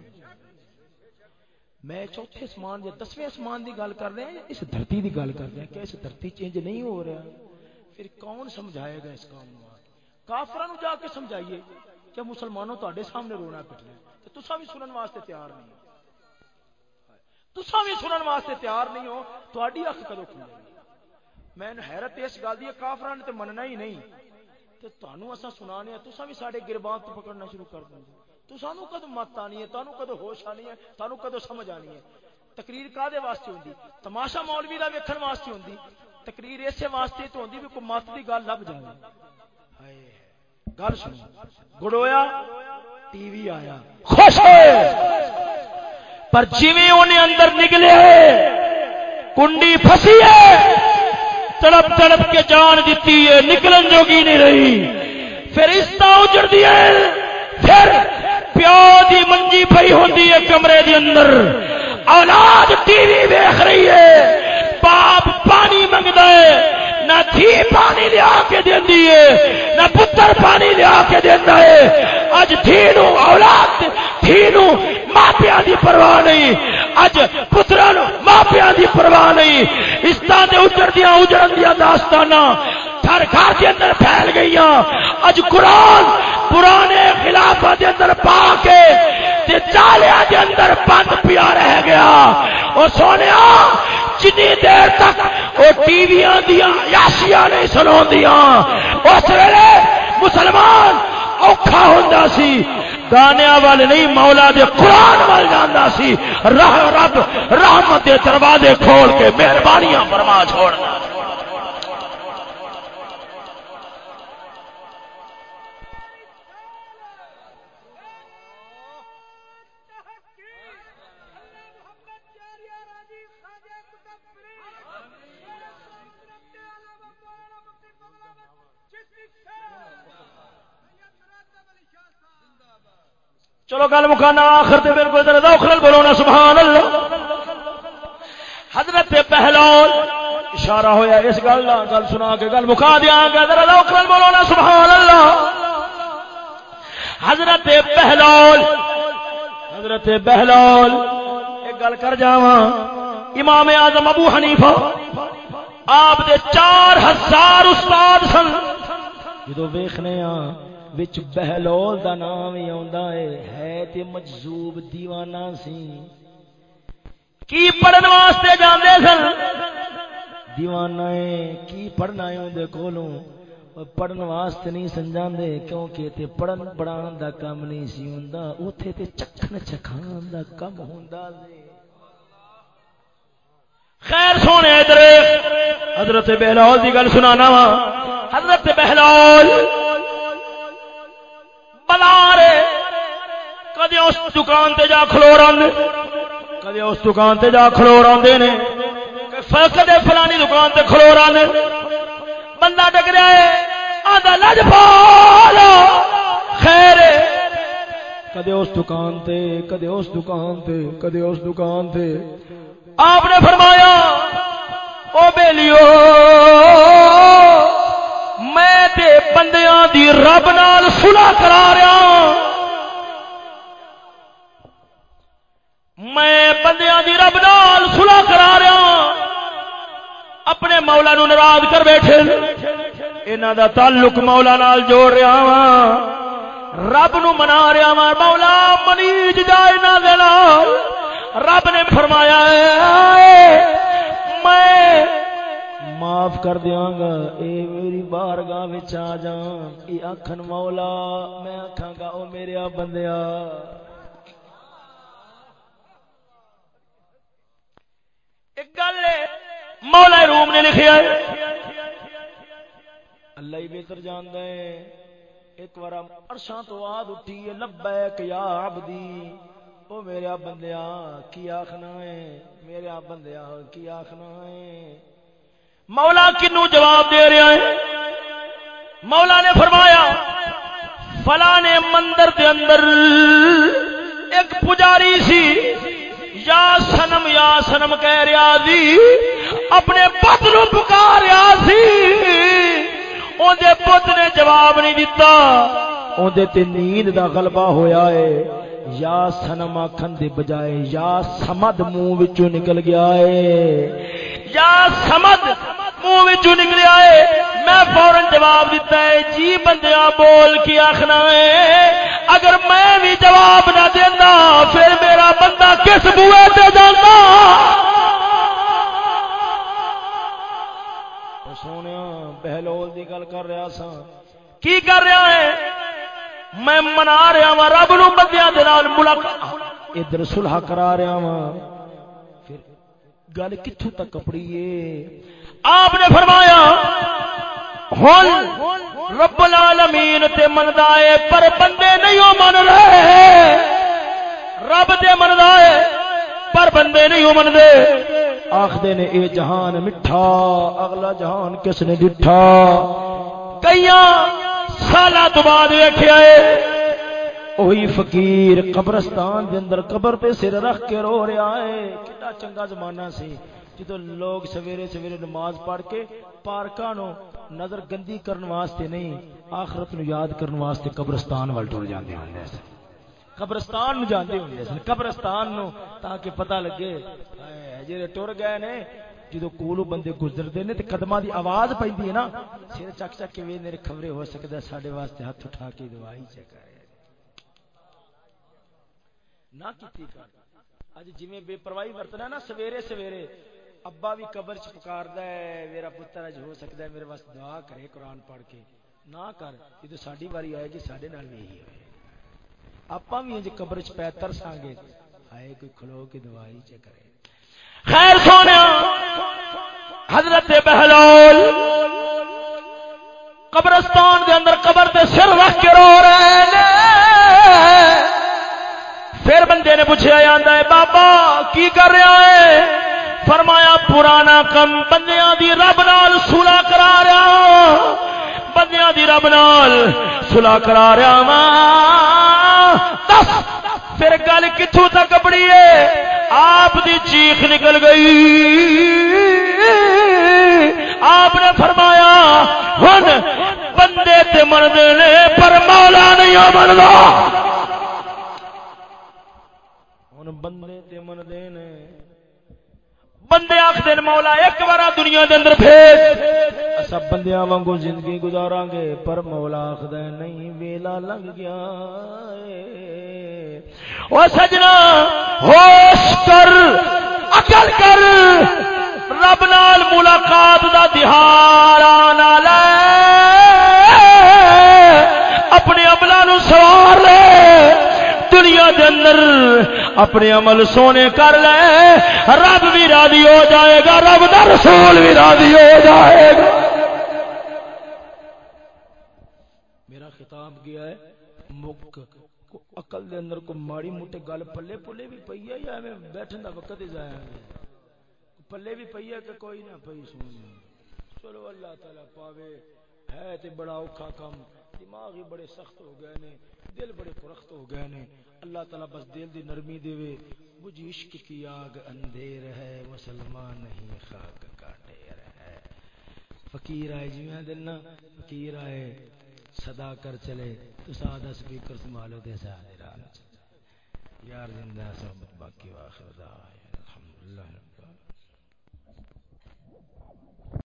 میں چوتھے اسمان یا دسویں اسمان دی گل کر رہا اس دھرتی دی گل کر رہا کیا اس دھرتی چینج نہیں ہو رہا؟ پھر کون سمجھائے گا اس قوم نو؟ جا کے سمجھائیے کہ مسلمانوں تے سامنے رونا پٹنا تو تسا بھی سنن واسطے تیار نہیں تسا بھی سنن واسطے تیار نہیں ہو تاری اک کدو کھلے میں حیرت اس گل کی کافران نے تو مننا ہی نہیں۔ تو تمہوں اصا سنا ہاں، تسا بھی سارے گربان تو پکڑنا شروع کر دیں گے تو سانو کدو مت آنی ہے تانوں کدو ہوش آنی ہے تانوں کدو سمجھ آنی ہے۔ تقریر کادے واسطے ہوندی؟ تماشا مولوی دا ویکھن واسطے ہوندی؟ تقریر اسے واسطے تو ہوندی بھی کوئی مت دی گل لب جائے۔ ہائے، گل سنو۔ گڑویا، ٹی وی آیا۔ خوش ہوئے۔ پر جویں اونے اندر نکلے کنڈی پھسی ہے۔ تڑپ تڑپ کے جان دیتی ہے، نکلن جوگی نہیں رہی۔ پھر عزت اجڑ دیا پھر پیو دی منجی پئی ہوندی ہے کمرے دی اندر۔ اولاد ٹی وی ویکھ رہی ہے۔ باپ پانی منگتا ہے۔ نہ تھی پانی لیا کے دینی ہے۔ نہ پتر پانی لیا کے دینا ہے۔ اج تھی نو اولاد تھی نو ماپیا دی پرواہ نہیں۔ اج پترا نو ماپیا دی پرواہ نہیں۔ اس طرح اجڑ دیا اجڑن دیا داستانہ گھر گھر کے اندر پھیل گئی اج قرآن پرانے خلاف دے اندر پا کے تے چالیا دے اندر بند پیا رہ گیا۔ وہ سونے جنی دیر تک وہ ٹی وی دیا یاشیا نہیں سنا دیا اس ویلے مسلمان اوکھا ہوں سی گانیا والے نہیں، مولا دے قرآن وال جانا سی۔ رہ رب، رحمت دے دروازے کھول کے مہربانیاں فرما چھوڑنا۔ چلو گل مکانا آخر تے میرے کو ذرا اوکھل بولو سبحان اللہ حضرت پہلول اشارہ ہویا اس گل نہ گل سنا کے گل مکا دیا گا ذرا اوکھل بولو سبحان اللہ حضرت پہلول حضرت بہلول ایک گل کر جاواں۔ امام اعظم ابو حنیفہ، آپ دے چار ہزار استاد سن۔ جدو ویکھنے ہاں وچ بہلول دا نام ہی آندا ہے۔ ہے تے مجذوب دیوانہ سی۔ کی پڑھن واسطے جاندے سن؟ دیوانہ ہے۔ کی پڑھنا ہے اون کولوں؟ پڑھن واسطے نہیں سمجھاندے کیونکہ تے پڑھن پڑھان دا کم نہیں سی ہوندا۔ اوتھے تے چکھن چکھان دا کم ہوندا سی خیر سونے ادھر، حضرت بہلول دی گل سنانا وا۔ حضرت بہلول بلارے کدے اس دکان تے جا کھلو رہے کدے اس دکان تے جا کھلو رہے نے۔ کدے فلانی دکان تے کھلو رہے بندہ ڈگ رہا ہے۔ آدھا لج پال۔ خیر کدے اس دکان تے کدے اس دکان تے کدے اس دکان تے۔ آپ نے فرمایا، او بیلیو۔ میں تے بندیاں دی رب نال صلح کرا رہا ہوں میں بندیاں دی رب نال صلح کرا رہا ہوں اپنے مولا نو ناراض کر بیٹھے۔ انہاں دا تعلق مولا نال جوڑ رہا ہوں رب نو منا رہا ہوں مولا منیج جائے نہ دینا رب نے فرمایا ہے، میں معاف کر دیا گا۔ اے میری بارگاہ وچ آ جان اے آکھن مولا، میں آکھاں گا، او میرے بندیا ایک گل مولا روم نے لکھیا ہے۔ اللہ ہی بہتر جاندا ہے۔ ایک بار عرشاں تو آد اٹھی ہے، لبیک یا عبدی۔ او میرے بندیا کی آخنا ہے؟ میرے بندیا کی آخنا ہے؟ مولا کنو جواب دے رہا ہے مولا نے فرمایا فلا نے مندر دے اندر ایک پجاری سی، یا سنم یا سنم کہہ رہا سی، اپنے پت نو پکار رہا سی۔ اندر پت نے جواب نہیں دیتا اندر تے نیند دا غلبہ ہویا ہے۔ یا سنم آخن دے بجائے، یا سمد منہ نکل گیا ہے۔ یا سمد منہ نکلیا ہے میں فورن جواب دیتا ہے جی بندیا بول کی آخنا ہے اگر میں بھی جواب نہ دینا پھر میرا بندہ کس بوے سے جانا سونے بہلول کی گل کر رہا سا۔ کی کر رہا ہے؟ میں منا رہا وا رب نو بندیا ملاقات۔ ادھر سلح کرا رہا وا گل کتوں تک کپڑی ہے آپ نے فرمایا ہوں رب العالمین تے مندا ہے پر بندے نہیں من رہے رب تے مندا ہے پر بندے نہیں من دے آخدے نے، اے جہان مٹھا، اگلا جہان کس نے ڈٹھا کئی سالہ تو بعد ویکھیا ہے۔ وہی فقیر قبرستان دے اندر قبر تے سر رکھ کے رو رہا ہے۔ کتنا چنگا زمانہ سی۔ جدو لوگ سویرے سویرے نماز پڑھ کے پارکاں نو نظر گندی کرن واسطے نہیں، آخرت نو یاد کرن واسطے قبرستان وال ٹر جاندے ہوندے سن۔ قبرستان نو جاندے ہوندے سن۔ قبرستان نو تاکہ پتہ لگے۔ جڑے ٹر گئے نے جدو کولو بندے گزرتے ہیں تو قدمہ دی آواز پہ ہے نا، سر چک چک کے میرے خبریں ہو سکتا ہے سارے واسطے ہاتھ اٹھا کے دوائی چکا نہ کیتی کر اج جویں بے پرواہی ورتنا نا، سویرے سویرے، ابا بھی قبر چ پکاردا ہے، میرا پتر اج ہو سکتا ہے، میرے واسطے دعا کرے قرآن پڑھ کے۔ نہ کر، جدو ساڈی واری آئے گی ساڈے نال بھی یہی ہوئے۔ اپا بھی انج قبر چ پے ترساں گے۔ ہائے، کوئی کھلو کے دعائی چ کرے۔ خیر سونے حضرت بہلول قبرستان دے اندر قبر تے سر رکھ کے رو رہے ہیں پھر بندے نے پوچھا جاتا ہے، بابا، کی کر رہا ہے؟ فرمایا، پرانا کم بندیاں دی رب نال سلا کرا رہا بندیاں دی رب نال سلا کرا رہا وا دس، پھر گل کتوں تک بڑی ہے؟ آپ دی چیخ نکل گئی۔ آپ نے فرمایا، ہن بندے تے مرد نے پر مولا نہیں مردا بندے تے من دے نے۔ بندے آخر مولا ایک بار دنیا دے اندر پھر سب بندیاں وانگو زندگی گزاراں گے، پر مولا آخد نہیں، ویلا لنگ گیا وہ سجنا ہوش کر اکل کر، رب نال ملاقات دا دہار آنا لے۔ اپنے عملہ نو سوار لے دے اندر اپنے عمل سونے کر لے۔ رب بھی راضی ہو جائے گا، رب دا رسول بھی راضی ہو جائے گا۔ میرا خطاب گیا ہے؟ مک اقل دے اندر کو ماڑی موٹے گل پلے پلے بھی پئی ہے یا میں بیٹھن دا وقت ہی ضائع پلے بھی پئی ہے کہ کوئی نہ پئی سن چلو اللہ تعالی پاوے، ہے تے بڑا اوکھا کم۔ دماغ ہی بڑے سخت ہو گئے نے، دل بڑے پرخت ہو گئے نے۔ اللہ تعالیٰ بس دل دی نرمی دے مجھ عشق کی آگ اندھیر ہے، مسلمان نہیں خاک کا ڈیر ہے فقیر آئے جی میں دل نا فقیر آئے، صدا کر چلے۔ تو سادہ سپیکر سنبھالو دے سارے رات یار زندہ صحبت باقی واخر دا الحمدللہ